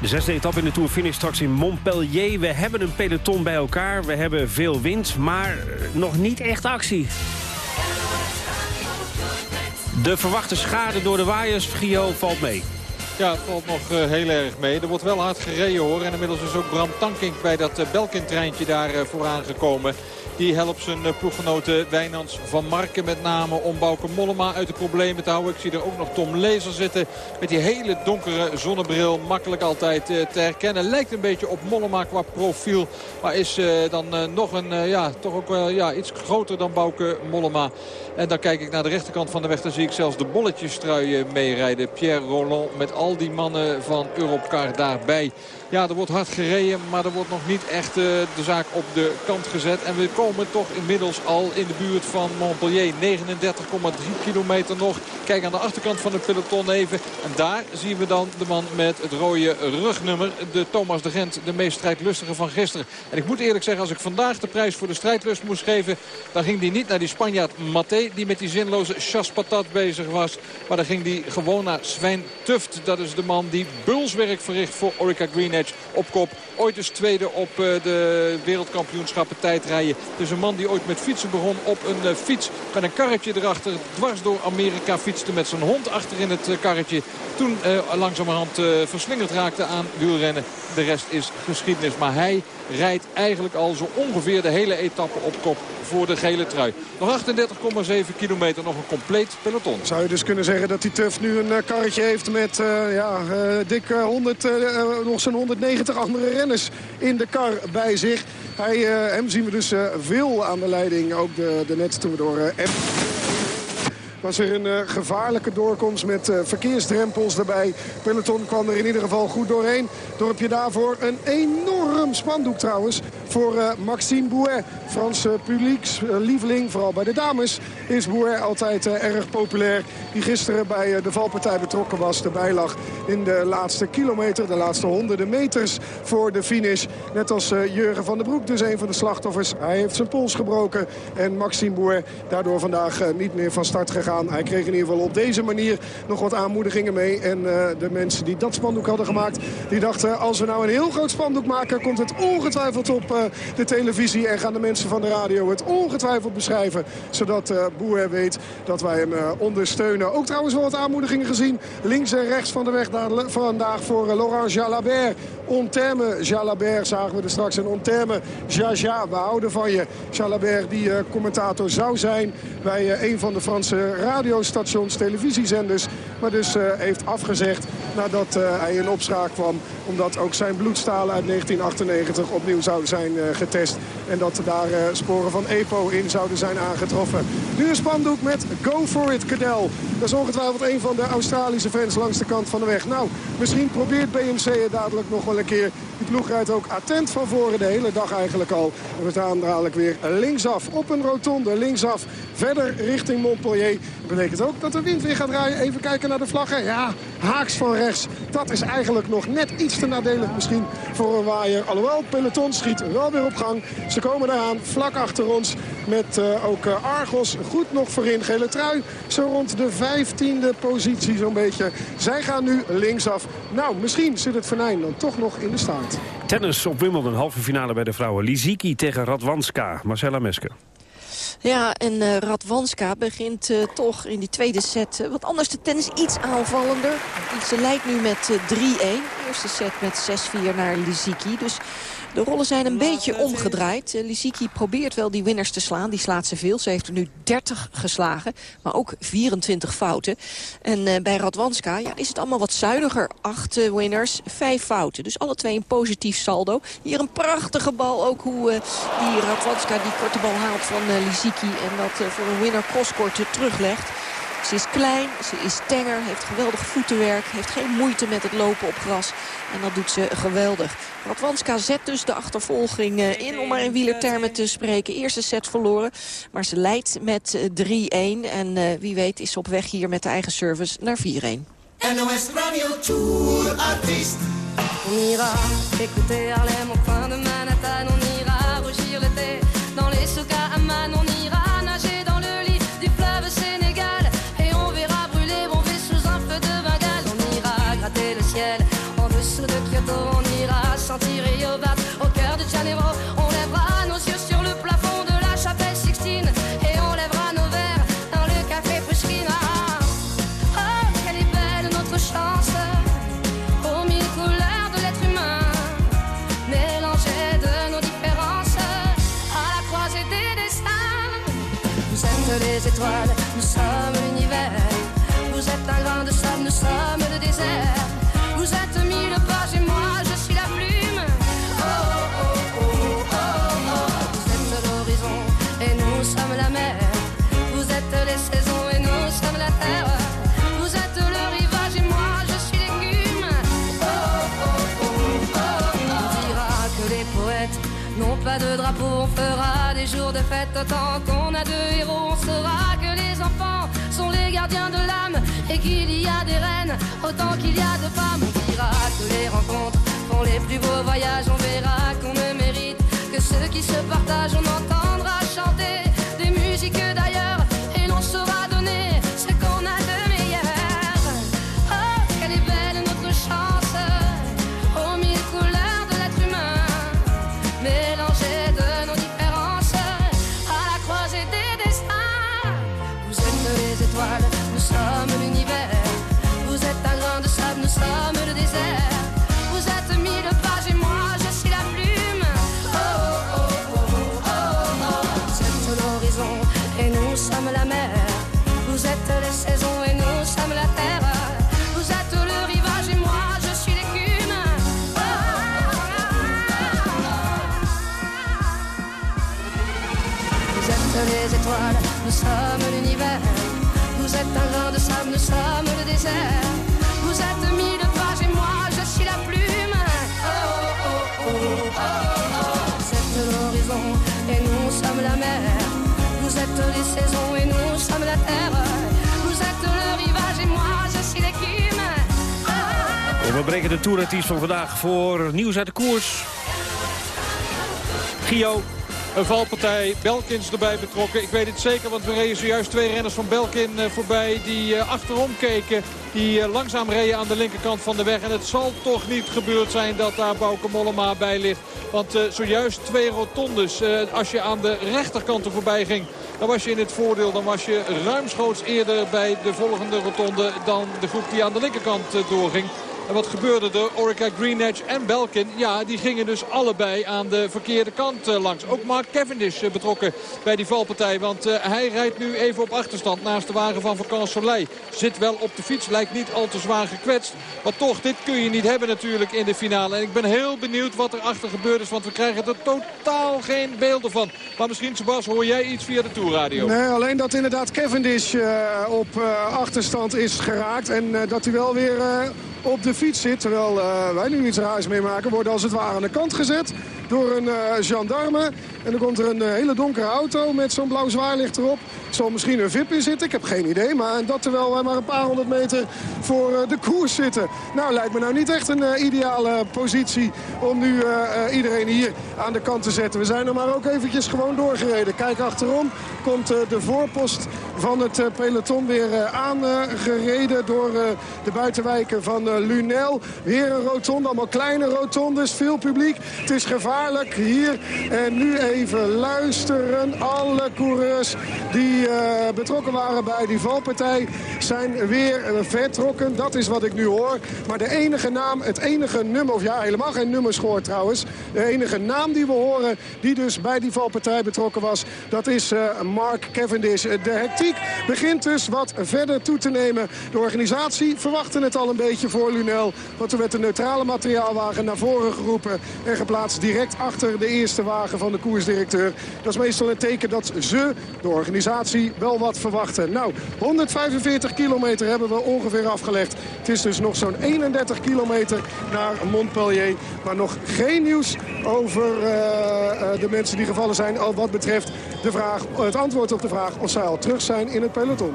De zesde etappe in de Tour finish straks in Montpellier. We hebben een peloton bij elkaar, we hebben veel wind, maar nog niet echt actie. De verwachte schade door de waaiers, Gio, valt mee. Ja, het valt nog uh, heel erg mee. Er wordt wel hard gereden hoor. En inmiddels is ook Bram Tankink bij dat uh, Belkin-treintje daar uh, vooraan gekomen. Die helpt zijn ploeggenoten Wijnands van Marken met name om Bouke Mollema uit de problemen te houden. Ik zie er ook nog Tom Lezer zitten met die hele donkere zonnebril. Makkelijk altijd te herkennen. Lijkt een beetje op Mollema qua profiel. Maar is dan nog een, ja, toch ook ja, iets groter dan Bouke Mollema. En dan kijk ik naar de rechterkant van de weg. Dan zie ik zelfs de bolletjestrui meerijden. Pierre Roland met al die mannen van Europcar daarbij. Ja, er wordt hard gereden, maar er wordt nog niet echt uh, de zaak op de kant gezet. En we komen komen toch inmiddels al in de buurt van Montpellier. 39,3 kilometer nog. Kijk aan de achterkant van het peloton even. En daar zien we dan de man met het rode rugnummer. De Thomas de Gent, de meest strijdlustige van gisteren. En ik moet eerlijk zeggen, als ik vandaag de prijs voor de strijdlust moest geven... dan ging die niet naar die Spanjaard Maté, die met die zinloze chaspatat bezig was. Maar dan ging die gewoon naar Sven Tuft. Dat is de man die bulswerk verricht voor Orica Green Op kop. Ooit is tweede op eh, de wereldkampioenschappen tijdrijden. Dus een man die ooit met fietsen begon op een eh, fiets met een karretje erachter. Dwars door Amerika fietste met zijn hond achter in het eh, karretje. Toen langzamerhand verslingerd raakte aan wielrennen. De rest is geschiedenis. Maar hij rijdt eigenlijk al zo ongeveer de hele etappe op kop voor de gele trui. Nog 38,7 kilometer, nog een compleet peloton. Zou je dus kunnen zeggen dat die Tuf nu een karretje heeft met uh, ja, dik 100, uh, nog zo'n 190 andere renners in de kar bij zich. Hij, hem zien we dus veel aan de leiding. Ook de, de net toen we door was er een uh, gevaarlijke doorkomst met uh, verkeersdrempels erbij. Peloton kwam er in ieder geval goed doorheen. Dorpje daarvoor een enorm spandoek trouwens voor uh, Maxime Bouet. Franse publieks lieveling, vooral bij de dames, is Bouet altijd erg populair. Die gisteren bij de valpartij betrokken was, erbij lag in de laatste kilometer. De laatste honderden meters voor de finish. Net als Jurgen van den Broek, dus een van de slachtoffers. Hij heeft zijn pols gebroken en Maxime Bouet daardoor vandaag niet meer van start gegaan hij kreeg in ieder geval op deze manier nog wat aanmoedigingen mee. En de mensen die dat spandoek hadden gemaakt, die dachten... als we nou een heel groot spandoek maken, komt het ongetwijfeld op de televisie... en gaan de mensen van de radio het ongetwijfeld beschrijven. Zodat uh, Boer weet dat wij hem ondersteunen. Ook trouwens wel wat aanmoedigingen gezien. Links en rechts van de weg vandaag voor Laurent Jalabert. Ontemme Jalabert zagen we er straks. En Ontemme Jaja, we houden van je. Jalabert die commentator zou zijn bij een van de Franse radiostations, televisiezenders. Maar dus uh, heeft afgezegd nadat hij in opspraak kwam. Omdat ook zijn bloedstalen uit 1998 opnieuw zouden zijn getest. En dat daar sporen van EPO in zouden zijn aangetroffen. Nu een spandoek met Go For It Cadel. Dat is ongetwijfeld een van de Australische fans langs de kant van de weg. Nou, misschien probeert BMC het dadelijk nog wel keer. Die ploeg rijdt ook attent van voren de hele dag eigenlijk al. En we staan dadelijk weer linksaf op een rotonde. Linksaf verder richting Montpellier. Dat betekent ook dat de wind weer gaat draaien. Even kijken naar de vlaggen. Ja, haaks van rechts. Dat is eigenlijk nog net iets te nadelig misschien voor een waaier. Alhoewel, peloton schiet wel weer op gang. Ze komen eraan vlak achter ons met uh, ook uh, Argos goed nog voorin. Gele trui zo rond de vijftiende positie zo'n beetje. Zij gaan nu linksaf. Nou, misschien zit het venijn dan toch nog in de staart. Tennis op Wimbledon, halve finale bij de vrouwen. Liziki tegen Radwanska. Marcella Mesker. Ja, en uh, Radwanska begint uh, toch in die tweede set uh, wat anders te tennis. Iets aanvallender. Ze leidt nu met 3-1. Eerste set met 6-4 naar Liziki. Dus de rollen zijn een beetje omgedraaid. Uh, Lisicki probeert wel die winners te slaan. Die slaat ze veel. Ze heeft er nu 30 geslagen. Maar ook 24 fouten. En uh, bij Radwanska ja, is het allemaal wat zuiniger. 8 uh, winners, 5 fouten. Dus alle twee een positief saldo. Hier een prachtige bal. Ook hoe die Radwanska die korte bal haalt van Lisicki. En dat voor een winner crosskort teruglegt. Ze is klein, ze is tenger, heeft geweldig voetenwerk... heeft geen moeite met het lopen op gras. En dat doet ze geweldig. Radwanska zet dus de achtervolging eh, in, om maar in wielertermen te spreken. Eerste set verloren, maar ze leidt met 3-1. Eh, en uh, wie weet is ze op weg hier met de eigen service naar 4-1. NOS Radio Tour Artiest. On ira écouter Harlem nous sommes l'univers. Vous êtes un grain de sable, nous sommes le désert. Vous êtes mille pages et moi je suis la plume. Oh, oh, oh, oh, oh. Vous êtes l'horizon et nous sommes la mer. Vous êtes les saisons et nous sommes la terre. Vous êtes le rivage et moi je suis l'écume. Oh, oh, oh, oh, oh. On dira que les poètes n'ont pas de drapeau. On fera des jours de fête tant qu'on a deux héros. On saura que les enfants sont les gardiens de l'âme et qu'il y a des reines autant qu'il y a de femmes. On dira que les rencontres font les plus beaux voyages. On verra qu'on ne mérite que ceux qui se partagent. On entendra chanter des musiques d'ailleurs et l'on saura donner de sable, nous sommes le désert. Vous êtes mille pages et moi je suis la plume. Oh, oh, oh, oh, oh. Vous êtes l'horizon et nous sommes la mer. Vous êtes les saisons et nous sommes la terre. Vous rivage et moi je suis l'écume. En we breken de toerartiest van vandaag voor nieuws uit de koers. Gio. Een valpartij, Belkins erbij betrokken. Ik weet het zeker, want we reden zojuist twee renners van Belkin eh, voorbij... die eh, achterom keken, die eh, langzaam reden aan de linkerkant van de weg. En het zal toch niet gebeurd zijn dat daar Bauke Mollema bij ligt. Want zojuist twee rotondes. Als je aan de rechterkant er voorbij ging, dan was je in het voordeel. Dan was je ruimschoots eerder bij de volgende rotonde... dan de groep die aan de linkerkant doorging. En wat gebeurde er? Orica Greenedge en Belkin, ja, die gingen dus allebei aan de verkeerde kant eh, langs. Ook Mark Cavendish eh, betrokken bij die valpartij. Want eh, hij rijdt nu even op achterstand naast de wagen van Vacances Soleil. Zit wel op de fiets, lijkt niet al te zwaar gekwetst. Maar toch, dit kun je niet hebben natuurlijk in de finale. En ik ben heel benieuwd wat er achter gebeurd is. Want we krijgen er totaal geen beelden van. Maar misschien, Sebas, hoor jij iets via de Tourradio? Nee, alleen dat inderdaad Cavendish op achterstand is geraakt. En dat hij wel weer op de zit. Terwijl eh, wij nu iets raars meemaken. Worden als het ware aan de kant gezet door een eh, gendarme. En dan komt er een eh, hele donkere auto met zo'n blauw zwaarlicht erop. Er zal misschien een VIP in zitten, ik heb geen idee. Maar dat terwijl wij maar een paar honderd meter voor eh, de koers zitten. Nou, lijkt me nou niet echt een eh, ideale positie om nu iedereen hier aan de kant te zetten. We zijn er maar ook eventjes gewoon doorgereden. Kijk achterom, komt de voorpost van het peloton weer aangereden door de buitenwijken van Lunel. Weer een rotonde, allemaal kleine rotondes, veel publiek. Het is gevaarlijk hier. En nu even luisteren. Alle coureurs die eh, betrokken waren bij die valpartij zijn weer eh, vertrokken. Dat is wat ik nu hoor. Maar de enige naam, het enige nummer, of ja, helemaal geen nummers gehoord trouwens. De enige naam die we horen, die dus bij die valpartij betrokken was, dat is eh, Mark Cavendish. De hectiek begint dus wat verder toe te nemen. De organisatie verwachtte het al een beetje voor Lunel. Want er werd een neutrale materiaalwagen naar voren geroepen en geplaatst direct achter de eerste wagen van de Dat is meestal een teken dat ze, de organisatie, wel wat verwachten. Nou, 145 kilometer hebben we ongeveer afgelegd. Het is dus nog zo'n 31 kilometer naar Montpellier. Maar nog geen nieuws over eh, eh, de mensen die gevallen zijn. Al wat betreft de vraag, het antwoord op de vraag of zij al terug zijn in het peloton.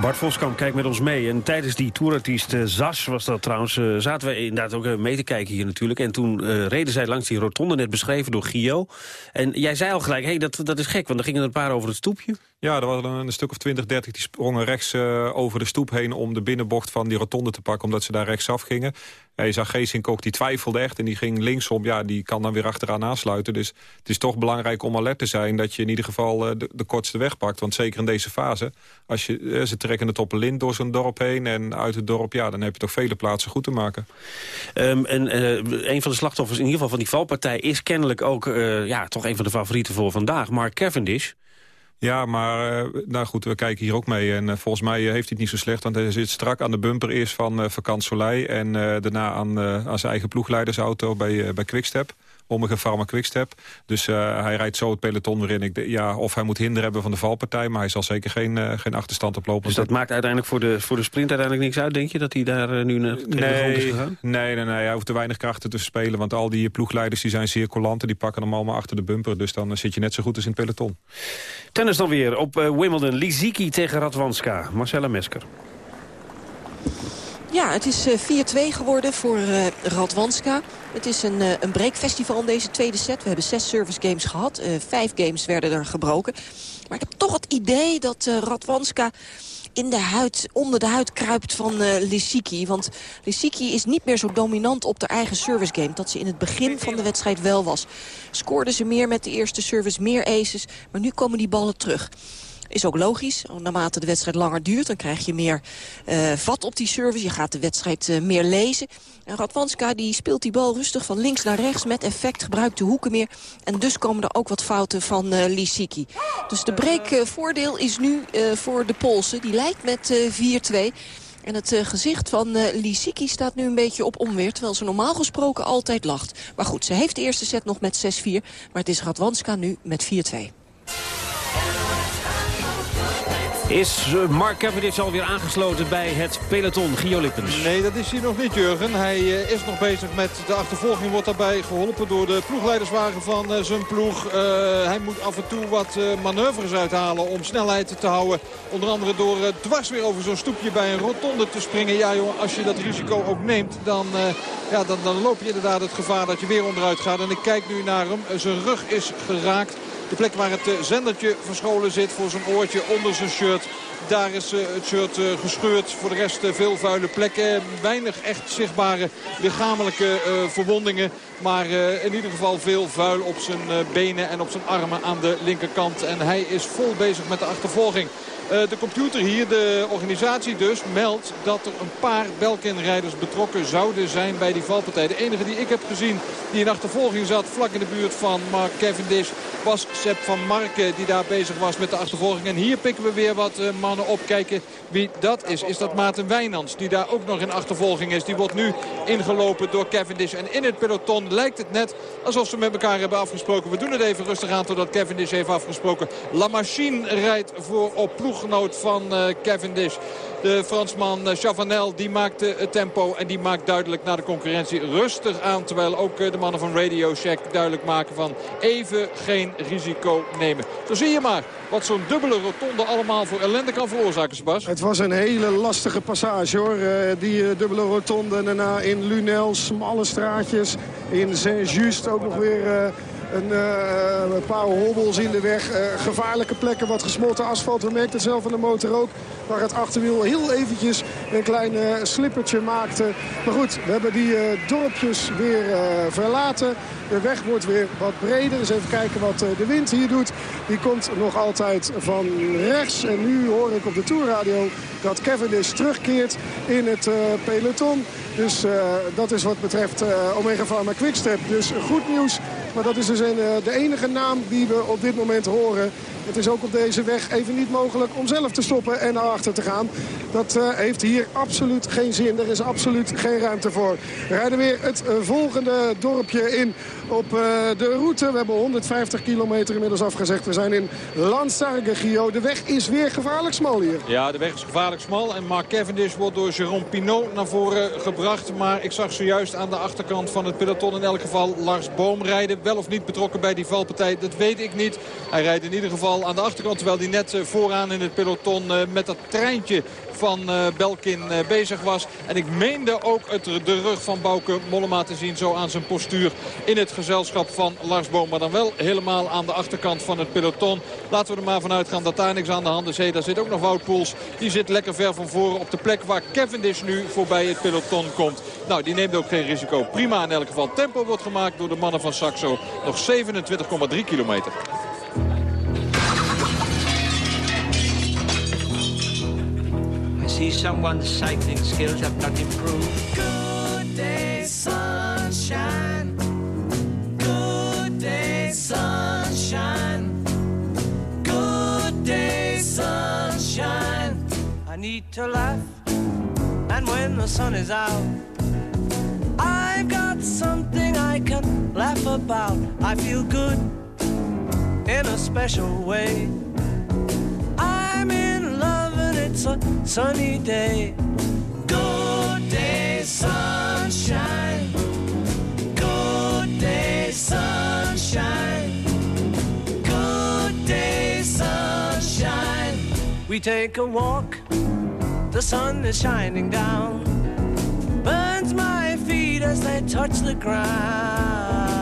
Bart Voskamp kijkt met ons mee. En tijdens die toerartiest uh, Zas was dat trouwens... Uh, zaten we inderdaad ook mee te kijken hier natuurlijk. En toen uh, reden zij langs die rotonde, net beschreven door Gio. En jij zei al gelijk, hey, dat, dat is gek, want er gingen er een paar over het stoepje. Ja, er waren een stuk of 20, 30 die sprongen rechts uh, over de stoep heen... om de binnenbocht van die rotonde te pakken, omdat ze daar rechtsaf gingen. En je zag Geesink ook, die twijfelde echt en die ging linksom. Ja, die kan dan weer achteraan aansluiten. Dus het is toch belangrijk om alert te zijn... dat je in ieder geval uh, de, kortste weg pakt. Want zeker in deze fase, als je, uh, ze trekken het op een lint door zo'n dorp heen... en uit het dorp, ja, dan heb je toch vele plaatsen goed te maken. Um, en een van de slachtoffers in ieder geval van die valpartij... is kennelijk ook ja, toch een van de favorieten voor vandaag, Mark Cavendish... Ja, maar uh, nou goed, we kijken hier ook mee. En uh, volgens mij heeft hij het niet zo slecht. Want hij zit strak aan de bumper eerst van uh, Vakant Soleil. En daarna aan, aan zijn eigen ploegleidersauto bij, bij Quickstep. Omega Pharma Quickstep. Dus hij rijdt zo het peloton weer in. Ik, ja, of hij moet hinder hebben van de valpartij... maar hij zal zeker geen, geen achterstand oplopen. Dus dat maakt uiteindelijk voor de, voor de sprint uiteindelijk niks uit, denk je? Dat hij daar nu naar nee, is gegaan? Nee, nee, nee, hij hoeft te weinig krachten te spelen. Want al die ploegleiders die zijn zeer coulant... die pakken hem allemaal achter de bumper. Dus dan zit je net zo goed als in het peloton. Tennis dan weer op Wimbledon. Liziki tegen Radwanska. Marcella Mesker. Ja, het is 4-2 geworden voor uh, Radwanska. Het is een, uh, een breakfestival in deze tweede set. We hebben zes service games gehad. Vijf games werden er gebroken. Maar ik heb toch het idee dat Radwanska in de huid, onder de huid kruipt van uh, Lissiki. Want Lissiki is niet meer zo dominant op de eigen service game. Dat ze in het begin van de wedstrijd wel was. Scoorde ze meer met de eerste service, meer aces. Maar nu komen die ballen terug. Is ook logisch. Naarmate de wedstrijd langer duurt, dan krijg je meer uh, vat op die service. Je gaat de wedstrijd uh, meer lezen. En Radwanska die speelt die bal rustig van links naar rechts met effect. Gebruikt de hoeken meer. En dus komen er ook wat fouten van uh, Lisicki. Dus de breekvoordeel is nu voor de Polsen. Die leidt met 4-2. En het gezicht van uh, Lisicki staat nu een beetje op onweer... terwijl ze normaal gesproken altijd lacht. Maar goed, ze heeft de eerste set nog met 6-4. Maar het is Radwanska nu met 4-2. Is eh, Mark Cavendish alweer aangesloten bij het peloton? Gio Lippens. Nee, dat is hij nog niet, Jurgen. Hij uh, is nog bezig met de achtervolging. Wordt daarbij geholpen door de ploegleiderswagen van uh, zijn ploeg. Hij moet af en toe wat manoeuvres uithalen om snelheid te houden. Onder andere door dwars weer over zo'n stoepje bij een rotonde te springen. Ja, jongen, als je dat risico ook neemt, dan, ja, dan, dan loop je inderdaad het gevaar dat je weer onderuit gaat. En ik kijk nu naar hem. Zijn rug is geraakt. De plek waar het eh, zendertje verscholen zit voor zijn oortje onder zijn shirt. Daar is eh, het shirt eh, gescheurd. Voor de rest veel vuile plekken. Weinig echt zichtbare lichamelijke verwondingen. Maar in ieder geval veel vuil op zijn benen en op zijn armen aan de linkerkant. En hij is vol bezig met de achtervolging. Eh, de computer hier, de organisatie dus, meldt dat er een paar Belkin-rijders betrokken zouden zijn bij die valpartij. De enige die ik heb gezien die in achtervolging zat vlak in de buurt van Mark Cavendish was Sepp van Marken die daar bezig was met de achtervolging. En hier pikken we weer wat eh, mannen op. Kijken wie dat is. Is dat Maarten Wijnands die daar ook nog in achtervolging is. Die wordt nu ingelopen door Cavendish. En in het peloton lijkt het net alsof ze met elkaar hebben afgesproken. We doen het even rustig aan totdat Cavendish heeft afgesproken. La Machine rijdt voor op ploeg ploeggenoot van uh, Cavendish. De Fransman uh, Chavanel die maakte het tempo en die maakt duidelijk naar de concurrentie rustig aan. Terwijl ook de mannen van Radio Shack duidelijk maken van even geen risico nemen. Zo zie je maar wat zo'n dubbele rotonde allemaal voor ellende kan veroorzaken, Sebas. Het was een hele lastige passage hoor. die dubbele rotonde daarna in Lunel, smalle straatjes. In Saint-Just ook nog weer een, uh, een, paar hobbels in de weg. Uh, gevaarlijke plekken, wat gesmolten asfalt. We merken het zelf aan de motor ook. Waar het achterwiel heel eventjes een klein uh, slippertje maakte. Maar goed, we hebben die dorpjes weer verlaten. De weg wordt weer wat breder. Dus even kijken wat de wind hier doet. Die komt nog altijd van rechts. En nu hoor ik op de Tourradio dat Cavendish terugkeert in het peloton. Dus dat is wat betreft Omega Pharma Quickstep. Dus goed nieuws maar dat is dus een, eh, de enige naam die we op dit moment horen. Het is ook op deze weg even niet mogelijk om zelf te stoppen en naar achter te gaan. Dat uh, heeft hier absoluut geen zin. Er is absoluut geen ruimte voor. We rijden weer het uh, volgende dorpje in op uh, de route. We hebben 150 kilometer inmiddels afgezegd. We zijn in Lansargegio. De weg is weer gevaarlijk smal hier. Ja, de weg is gevaarlijk smal. En Mark Cavendish wordt door Jérôme Pinot naar voren gebracht. Maar ik zag zojuist aan de achterkant van het peloton in elk geval Lars Boom rijden. Wel of niet betrokken bij die valpartij, dat weet ik niet. Hij rijdt in ieder geval aan de achterkant. Terwijl hij net eh, vooraan in het peloton eh, met dat treintje van uh, Belkin uh, bezig was. En ik meende ook het, de rug van Bouke Mollema te zien. Zo aan zijn postuur in het gezelschap van Lars Boom. Maar dan wel helemaal aan de achterkant van het peloton. Laten we er maar vanuit gaan dat daar niks aan de hand is. Hey, daar zit ook nog Wout Poels. Die zit lekker ver van voren op de plek waar Cavendish nu voorbij het peloton komt. Nou, die neemt ook geen risico. Prima in elk geval. Tempo wordt gemaakt door de mannen van Saxo. Nog 27,3 kilometer. See someone's cycling skills have not improved. Good day, sunshine. Good day, sunshine. Good day, sunshine. I need to laugh, and when the sun is out, I've got something I can laugh about. I feel good in a special way. It's a sunny day. Good day, sunshine. Good day, sunshine. Good day, sunshine. We take a walk, the sun is shining down. Burns my feet as they touch the ground.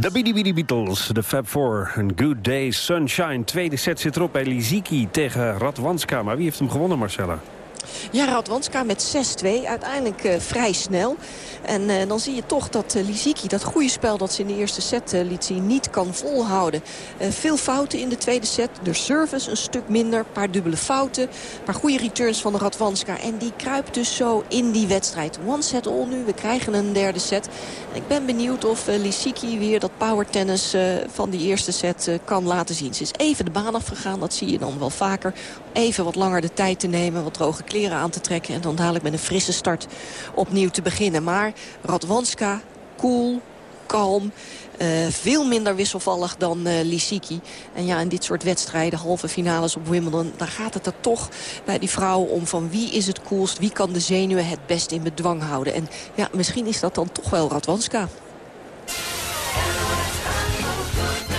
De Bidi Beatles, de Fab Four, een Good Day Sunshine. Tweede set zit erop bij Liziki tegen Radwanska. Maar wie heeft hem gewonnen, Marcella? Ja, Radwanska met 6-2. Uiteindelijk eh, vrij snel. En eh, dan zie je toch dat uh, Liziki, dat goede spel dat ze in de eerste set eh, liet zien, niet kan volhouden. Eh, veel fouten in de tweede set. De service een stuk minder. Een paar dubbele fouten. Paar goede returns van de Radwanska. En die kruipt dus zo in die wedstrijd. One set all nu. We krijgen een derde set. En ik ben benieuwd of Liziki weer dat power tennis van die eerste set kan laten zien. Ze is even de baan afgegaan. Dat zie je dan wel vaker. Even wat langer de tijd te nemen. Wat droge kleren aan te trekken. En dan dadelijk met een frisse start opnieuw te beginnen. Maar Radwanska, cool, kalm. Uh, veel minder wisselvallig dan uh, Lissiki. En ja, in dit soort wedstrijden, halve finales op Wimbledon... daar gaat het er toch bij die vrouwen om van wie is het coolst... wie kan de zenuwen het best in bedwang houden. En ja, misschien is dat dan toch wel Radwanska.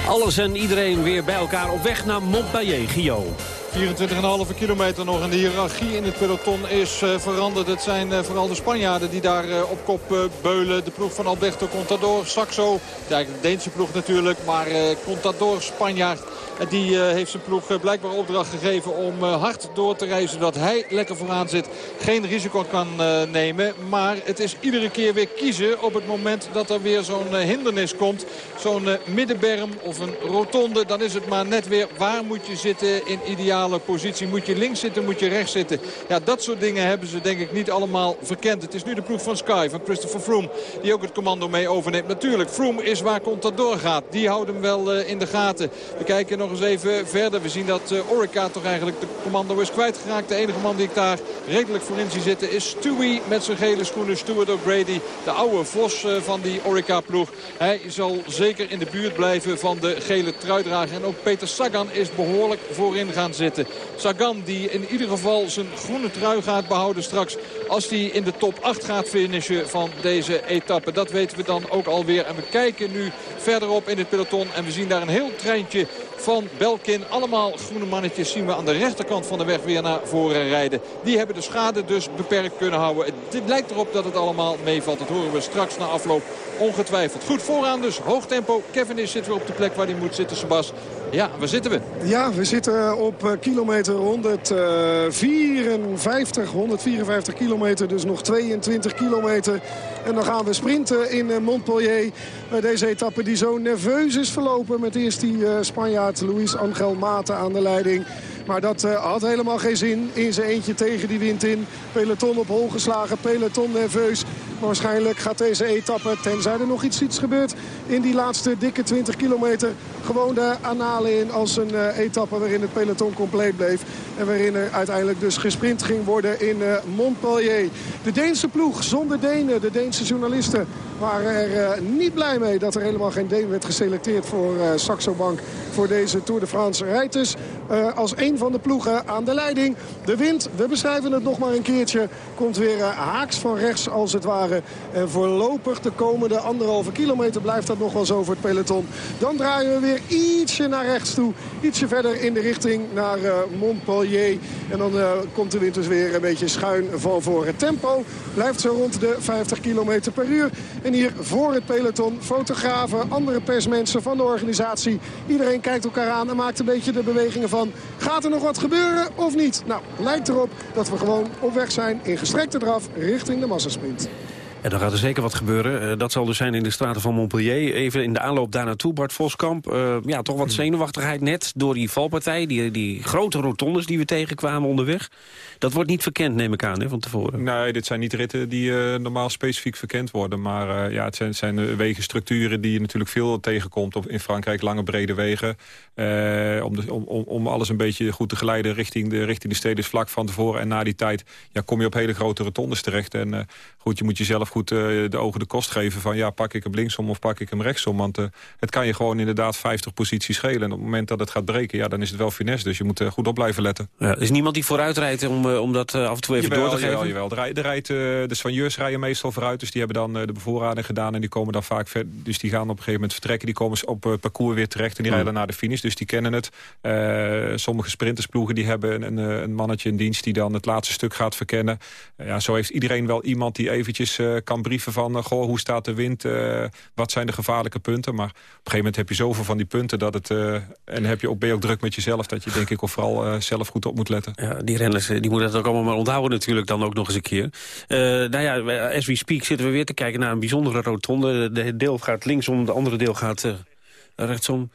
Alles en iedereen weer bij elkaar op weg naar Montpellier, Gio. 24,5 kilometer nog en de hiërarchie in het peloton is uh, veranderd. Het zijn uh, vooral de Spanjaarden die daar uh, op kop beulen. De ploeg van Alberto Contador, Saxo, de Deense ploeg natuurlijk, maar Contador, Spanjaard. Die heeft zijn ploeg blijkbaar opdracht gegeven om hard door te reizen. Zodat hij lekker vooraan zit, geen risico kan nemen. Maar het is iedere keer weer kiezen op het moment dat er weer zo'n hindernis komt. Zo'n middenberm of een rotonde. Dan is het maar net weer waar moet je zitten in ideaal positie. Moet je links zitten, moet je rechts zitten. Ja, dat soort dingen hebben ze denk ik niet allemaal verkend. Het is nu de ploeg van Sky, van Christopher Froome, die ook het commando mee overneemt. Natuurlijk, Froome is waar Contador gaat. Die houden hem wel uh, in de gaten. We kijken nog eens even verder. We zien dat uh, Orica toch eigenlijk de commando is kwijtgeraakt. De enige man die ik daar redelijk voor in zie zitten is Stewie met zijn gele schoenen. Stuart O'Grady, de oude vos uh, van die Orica-ploeg. Hij zal zeker in de buurt blijven van de gele truidrager. En ook Peter Sagan is behoorlijk voorin gaan zitten. Sagan die in ieder geval zijn groene trui gaat behouden straks. Als hij in de top 8 gaat finishen van deze etappe. Dat weten we dan ook alweer. En we kijken nu verderop in het peloton. En we zien daar een heel treintje van Belkin. Allemaal groene mannetjes zien we aan de rechterkant van de weg weer naar voren rijden. Die hebben de schade dus beperkt kunnen houden. Het lijkt erop dat het allemaal meevalt. Dat horen we straks na afloop ongetwijfeld. Goed vooraan dus, hoog tempo. Kevin is zit weer op de plek waar hij moet zitten, Sebas. Ja, waar zitten we? Ja, we zitten op kilometer 154, 154 kilometer. Dus nog 22 kilometer. En dan gaan we sprinten in Montpellier. Bij deze etappe die zo nerveus is verlopen. Met eerst die uh, Spanjaard Luis Angel Mate aan de leiding. Maar dat uh, had helemaal geen zin. In zijn eentje tegen die wind in. Peloton op hol geslagen. Peloton nerveus. Maar waarschijnlijk gaat deze etappe, tenzij er nog iets, iets gebeurt... in die laatste dikke 20 kilometer gewoon de analen in... als een uh, etappe waarin het peloton compleet bleef. En waarin er uiteindelijk dus gesprint ging worden in uh, Montpellier. De Deense ploeg zonder Denen, de Deense journalisten... waren er uh, niet blij mee dat er helemaal geen Deen werd geselecteerd voor Saxo Bank... voor deze Tour de France. Rijdt dus als een van de ploegen aan de leiding. De wind, we beschrijven het nog maar een keertje, komt weer haaks van rechts als het ware. En voorlopig de komende anderhalve kilometer blijft dat nog wel zo voor het peloton. Dan draaien we weer ietsje naar rechts toe. Ietsje verder in de richting naar uh, Montpellier. En dan komt de wind dus weer een beetje schuin van voor. Het tempo blijft zo rond de 50 km per uur. En hier voor het peloton fotografen, andere persmensen van de organisatie. Iedereen kijkt elkaar aan en maakt een beetje de bewegingen van... gaat er nog wat gebeuren of niet? Nou, lijkt erop dat we gewoon op weg zijn in gestrekte draf richting de massasprint. En dan gaat er zeker wat gebeuren. Uh, dat zal dus zijn in de straten van Montpellier. Even in de aanloop daar naartoe, Bart Voskamp. Uh, ja, toch wat hmm. zenuwachtigheid net door die valpartij. Die, die grote rotondes die we tegenkwamen onderweg. Dat wordt niet verkend, neem ik aan, hè, van tevoren. Nee, dit zijn niet ritten die uh, normaal specifiek verkend worden. Maar ja, het zijn, zijn wegenstructuren die je natuurlijk veel tegenkomt. Op, in Frankrijk lange, brede wegen. om, de, om, om alles een beetje goed te geleiden richting de, richting de steden vlak van tevoren. En na die tijd ja, kom je op hele grote rotondes terecht. En goed, je moet jezelf goed uh, de ogen de kost geven van... ja, pak ik hem linksom of pak ik hem rechtsom. Want uh, het kan je gewoon inderdaad 50 posities schelen. En op het moment dat het gaat breken, ja, dan is het wel finesse. Dus je moet uh, goed op blijven letten. Ja, er is niemand die vooruit rijdt om, om dat af en toe even jawel, door te jawel, geven? Jawel, de, de, rijdt, de soigneurs rijden meestal vooruit. Dus die hebben dan de bevoorrading gedaan. En die komen dan vaak ver, Dus die gaan op een gegeven moment vertrekken. Die komen op parcours weer terecht. En die rijden naar de finish. Dus die kennen het. sommige sprintersploegen die hebben een, een mannetje in dienst... die dan het laatste stuk gaat verkennen. ja, zo heeft iedereen wel iemand die eventjes kan brieven van... goh, hoe staat de wind, uh, wat zijn de gevaarlijke punten. Maar op een gegeven moment heb je zoveel van die punten... Dat het, en heb je ook, ben je ook druk met jezelf... dat je denk ik of vooral zelf goed op moet letten. Ja, die renners die moeten dat ook allemaal maar onthouden natuurlijk dan ook nog eens een keer. nou ja, as we speak zitten we weer te kijken naar een bijzondere rotonde. De deel gaat linksom, de andere deel gaat rechtsom.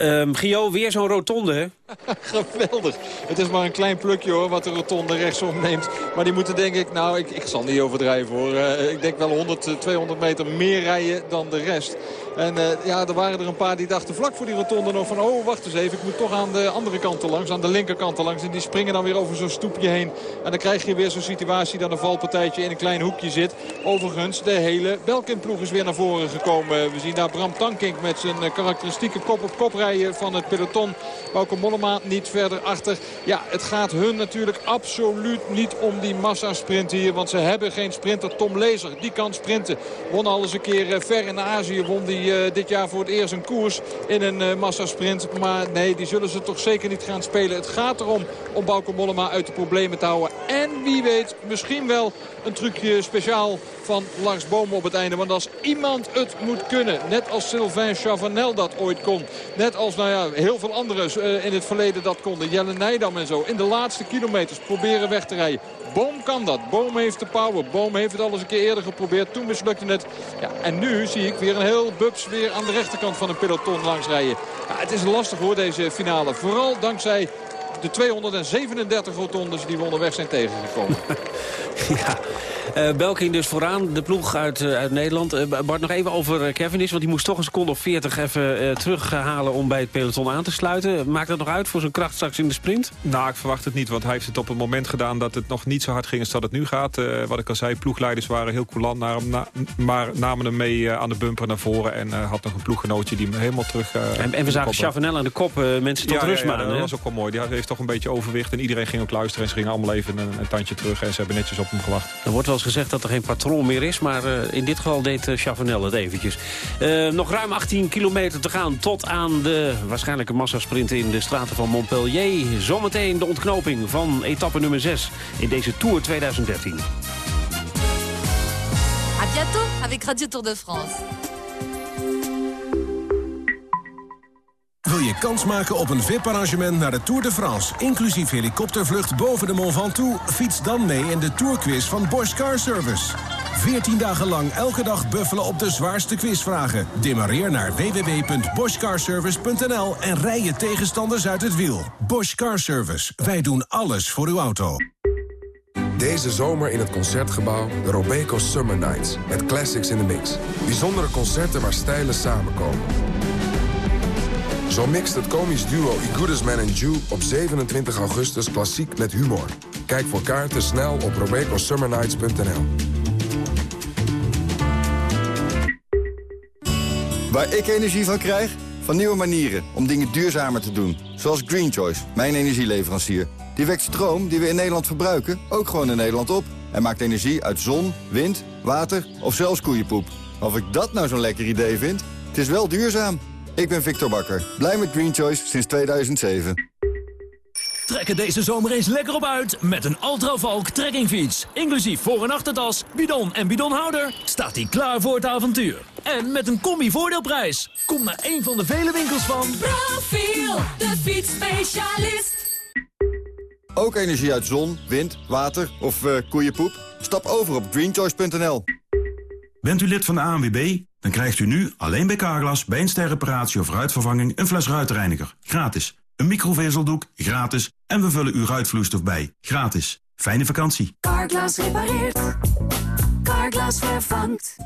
Um, Gio, weer zo'n rotonde, hè? [LAUGHS] Geweldig. Het is maar een klein plukje, hoor, wat de rotonde rechtsom neemt. Maar die moeten, denk ik, nou, ik, ik zal niet overdrijven, hoor. Uh, ik denk wel 100, 200 meter meer rijden dan de rest. En uh, ja, er waren er een paar die dachten vlak voor die rotonde nog van... oh, wacht eens even, ik moet toch aan de andere kant langs, aan de linkerkant langs. En die springen dan weer over zo'n stoepje heen. En dan krijg je weer zo'n situatie dat een valpartijtje in een klein hoekje zit. Overigens, de hele Belkin-ploeg is weer naar voren gekomen. We zien daar Bram Tankink met zijn eh, karakteristieke kop-op-kop rijden van het peloton. Bauke Mollema niet verder achter. Ja, het gaat hun natuurlijk absoluut niet om die massasprint hier. Want ze hebben geen sprinter. Tom Lezer, die kan sprinten. Won al eens een keer eh, ver in Azië. Won die uh, dit jaar voor het eerst een koers in een uh, massasprint. Maar nee, die zullen ze toch zeker niet gaan spelen. Het gaat erom om Bauke Mollema uit de problemen te houden. En wie weet, misschien wel een trucje speciaal van Lars Boom op het einde. Want als iemand het moet kunnen, net als Sylvain Chavanel dat ooit kon. Net als nou ja, heel veel anderen uh, in het verleden dat konden. Jelle Nijdam en zo. In de laatste kilometers proberen weg te rijden. Boom kan dat. Boom heeft de power. Boom heeft het al eens een keer eerder geprobeerd. Toen mislukte het. Ja, en nu zie ik weer een heel weer aan de rechterkant van een peloton langs rijden. Ja, het is lastig hoor deze finale. Vooral dankzij de 237 rotondes die we onderweg zijn tegengekomen. [LAUGHS] ja, uh, Belkin dus vooraan, de ploeg uit, uh, uit Nederland. Uh, Bart, nog even over Kevin is, want die moest toch een seconde of 40 even terughalen om bij het peloton aan te sluiten. Maakt dat nog uit voor zijn kracht straks in de sprint? Nou, ik verwacht het niet, want hij heeft het op een moment gedaan dat het nog niet zo hard ging als dat het nu gaat. wat ik al zei, ploegleiders waren heel coulant naar hem, na, maar namen hem mee aan de bumper naar voren en had nog een ploeggenootje die hem helemaal terug... en, en we zagen Chavanel aan de kop, mensen tot ja, rust ja, ja, dat was ook wel mooi. Die heeft toch een beetje overwicht en iedereen ging ook luisteren en ze gingen allemaal even een, een tandje terug en ze hebben netjes op hem gewacht. Er wordt wel eens gezegd dat er geen patroon meer is. Maar uh, in dit geval deed uh, Chavanel het eventjes. Uh, nog ruim 18 kilometer te gaan tot aan de waarschijnlijke massasprint in de straten van Montpellier. Zometeen de ontknoping van etappe nummer 6 in deze Tour 2013. A bientôt avec Radio Tour de France. Wil je kans maken op een VIP-arrangement naar de Tour de France... inclusief helikoptervlucht boven de Mont Ventoux? Fiets dan mee in de Tourquiz van Bosch Car Service. 14 dagen lang elke dag buffelen op de zwaarste quizvragen. Demareer naar www.boschcarservice.nl en rij je tegenstanders uit het wiel. Bosch Car Service. Wij doen alles voor uw auto. Deze zomer in het Concertgebouw de Robeco Summer Nights. Met classics in the mix. Bijzondere concerten waar stijlen samenkomen. Zo mixt het komisch duo I Goodest Man and Jew op 27 augustus klassiek met humor. Kijk voor kaarten snel op robecosummernights.nl. Waar ik energie van krijg? Van nieuwe manieren om dingen duurzamer te doen. Zoals Green Choice, mijn energieleverancier. Die wekt stroom die we in Nederland verbruiken ook gewoon in Nederland op. En maakt energie uit zon, wind, water of zelfs koeienpoep. Of ik dat nou zo'n lekker idee vind? Het is wel duurzaam. Ik ben Victor Bakker. Blij met Green Choice sinds 2007. Trek er deze zomer eens lekker op uit met een Ultravalk trekkingfiets. Inclusief voor- en achtertas, bidon en bidonhouder staat hij klaar voor het avontuur. En met een combi-voordeelprijs. Kom naar een van de vele winkels van... Profiel, de fietsspecialist. Ook energie uit zon, wind, water of uh, koeienpoep? Stap over op greenchoice.nl. Bent u lid van de ANWB? Dan krijgt u nu alleen bij Carglass bij een sterreparatie of ruitvervanging een fles ruitreiniger. Gratis. Een microvezeldoek, gratis. En we vullen uw ruitvloeistof bij, gratis. Fijne vakantie. Carglass repareert. Carglass vervangt.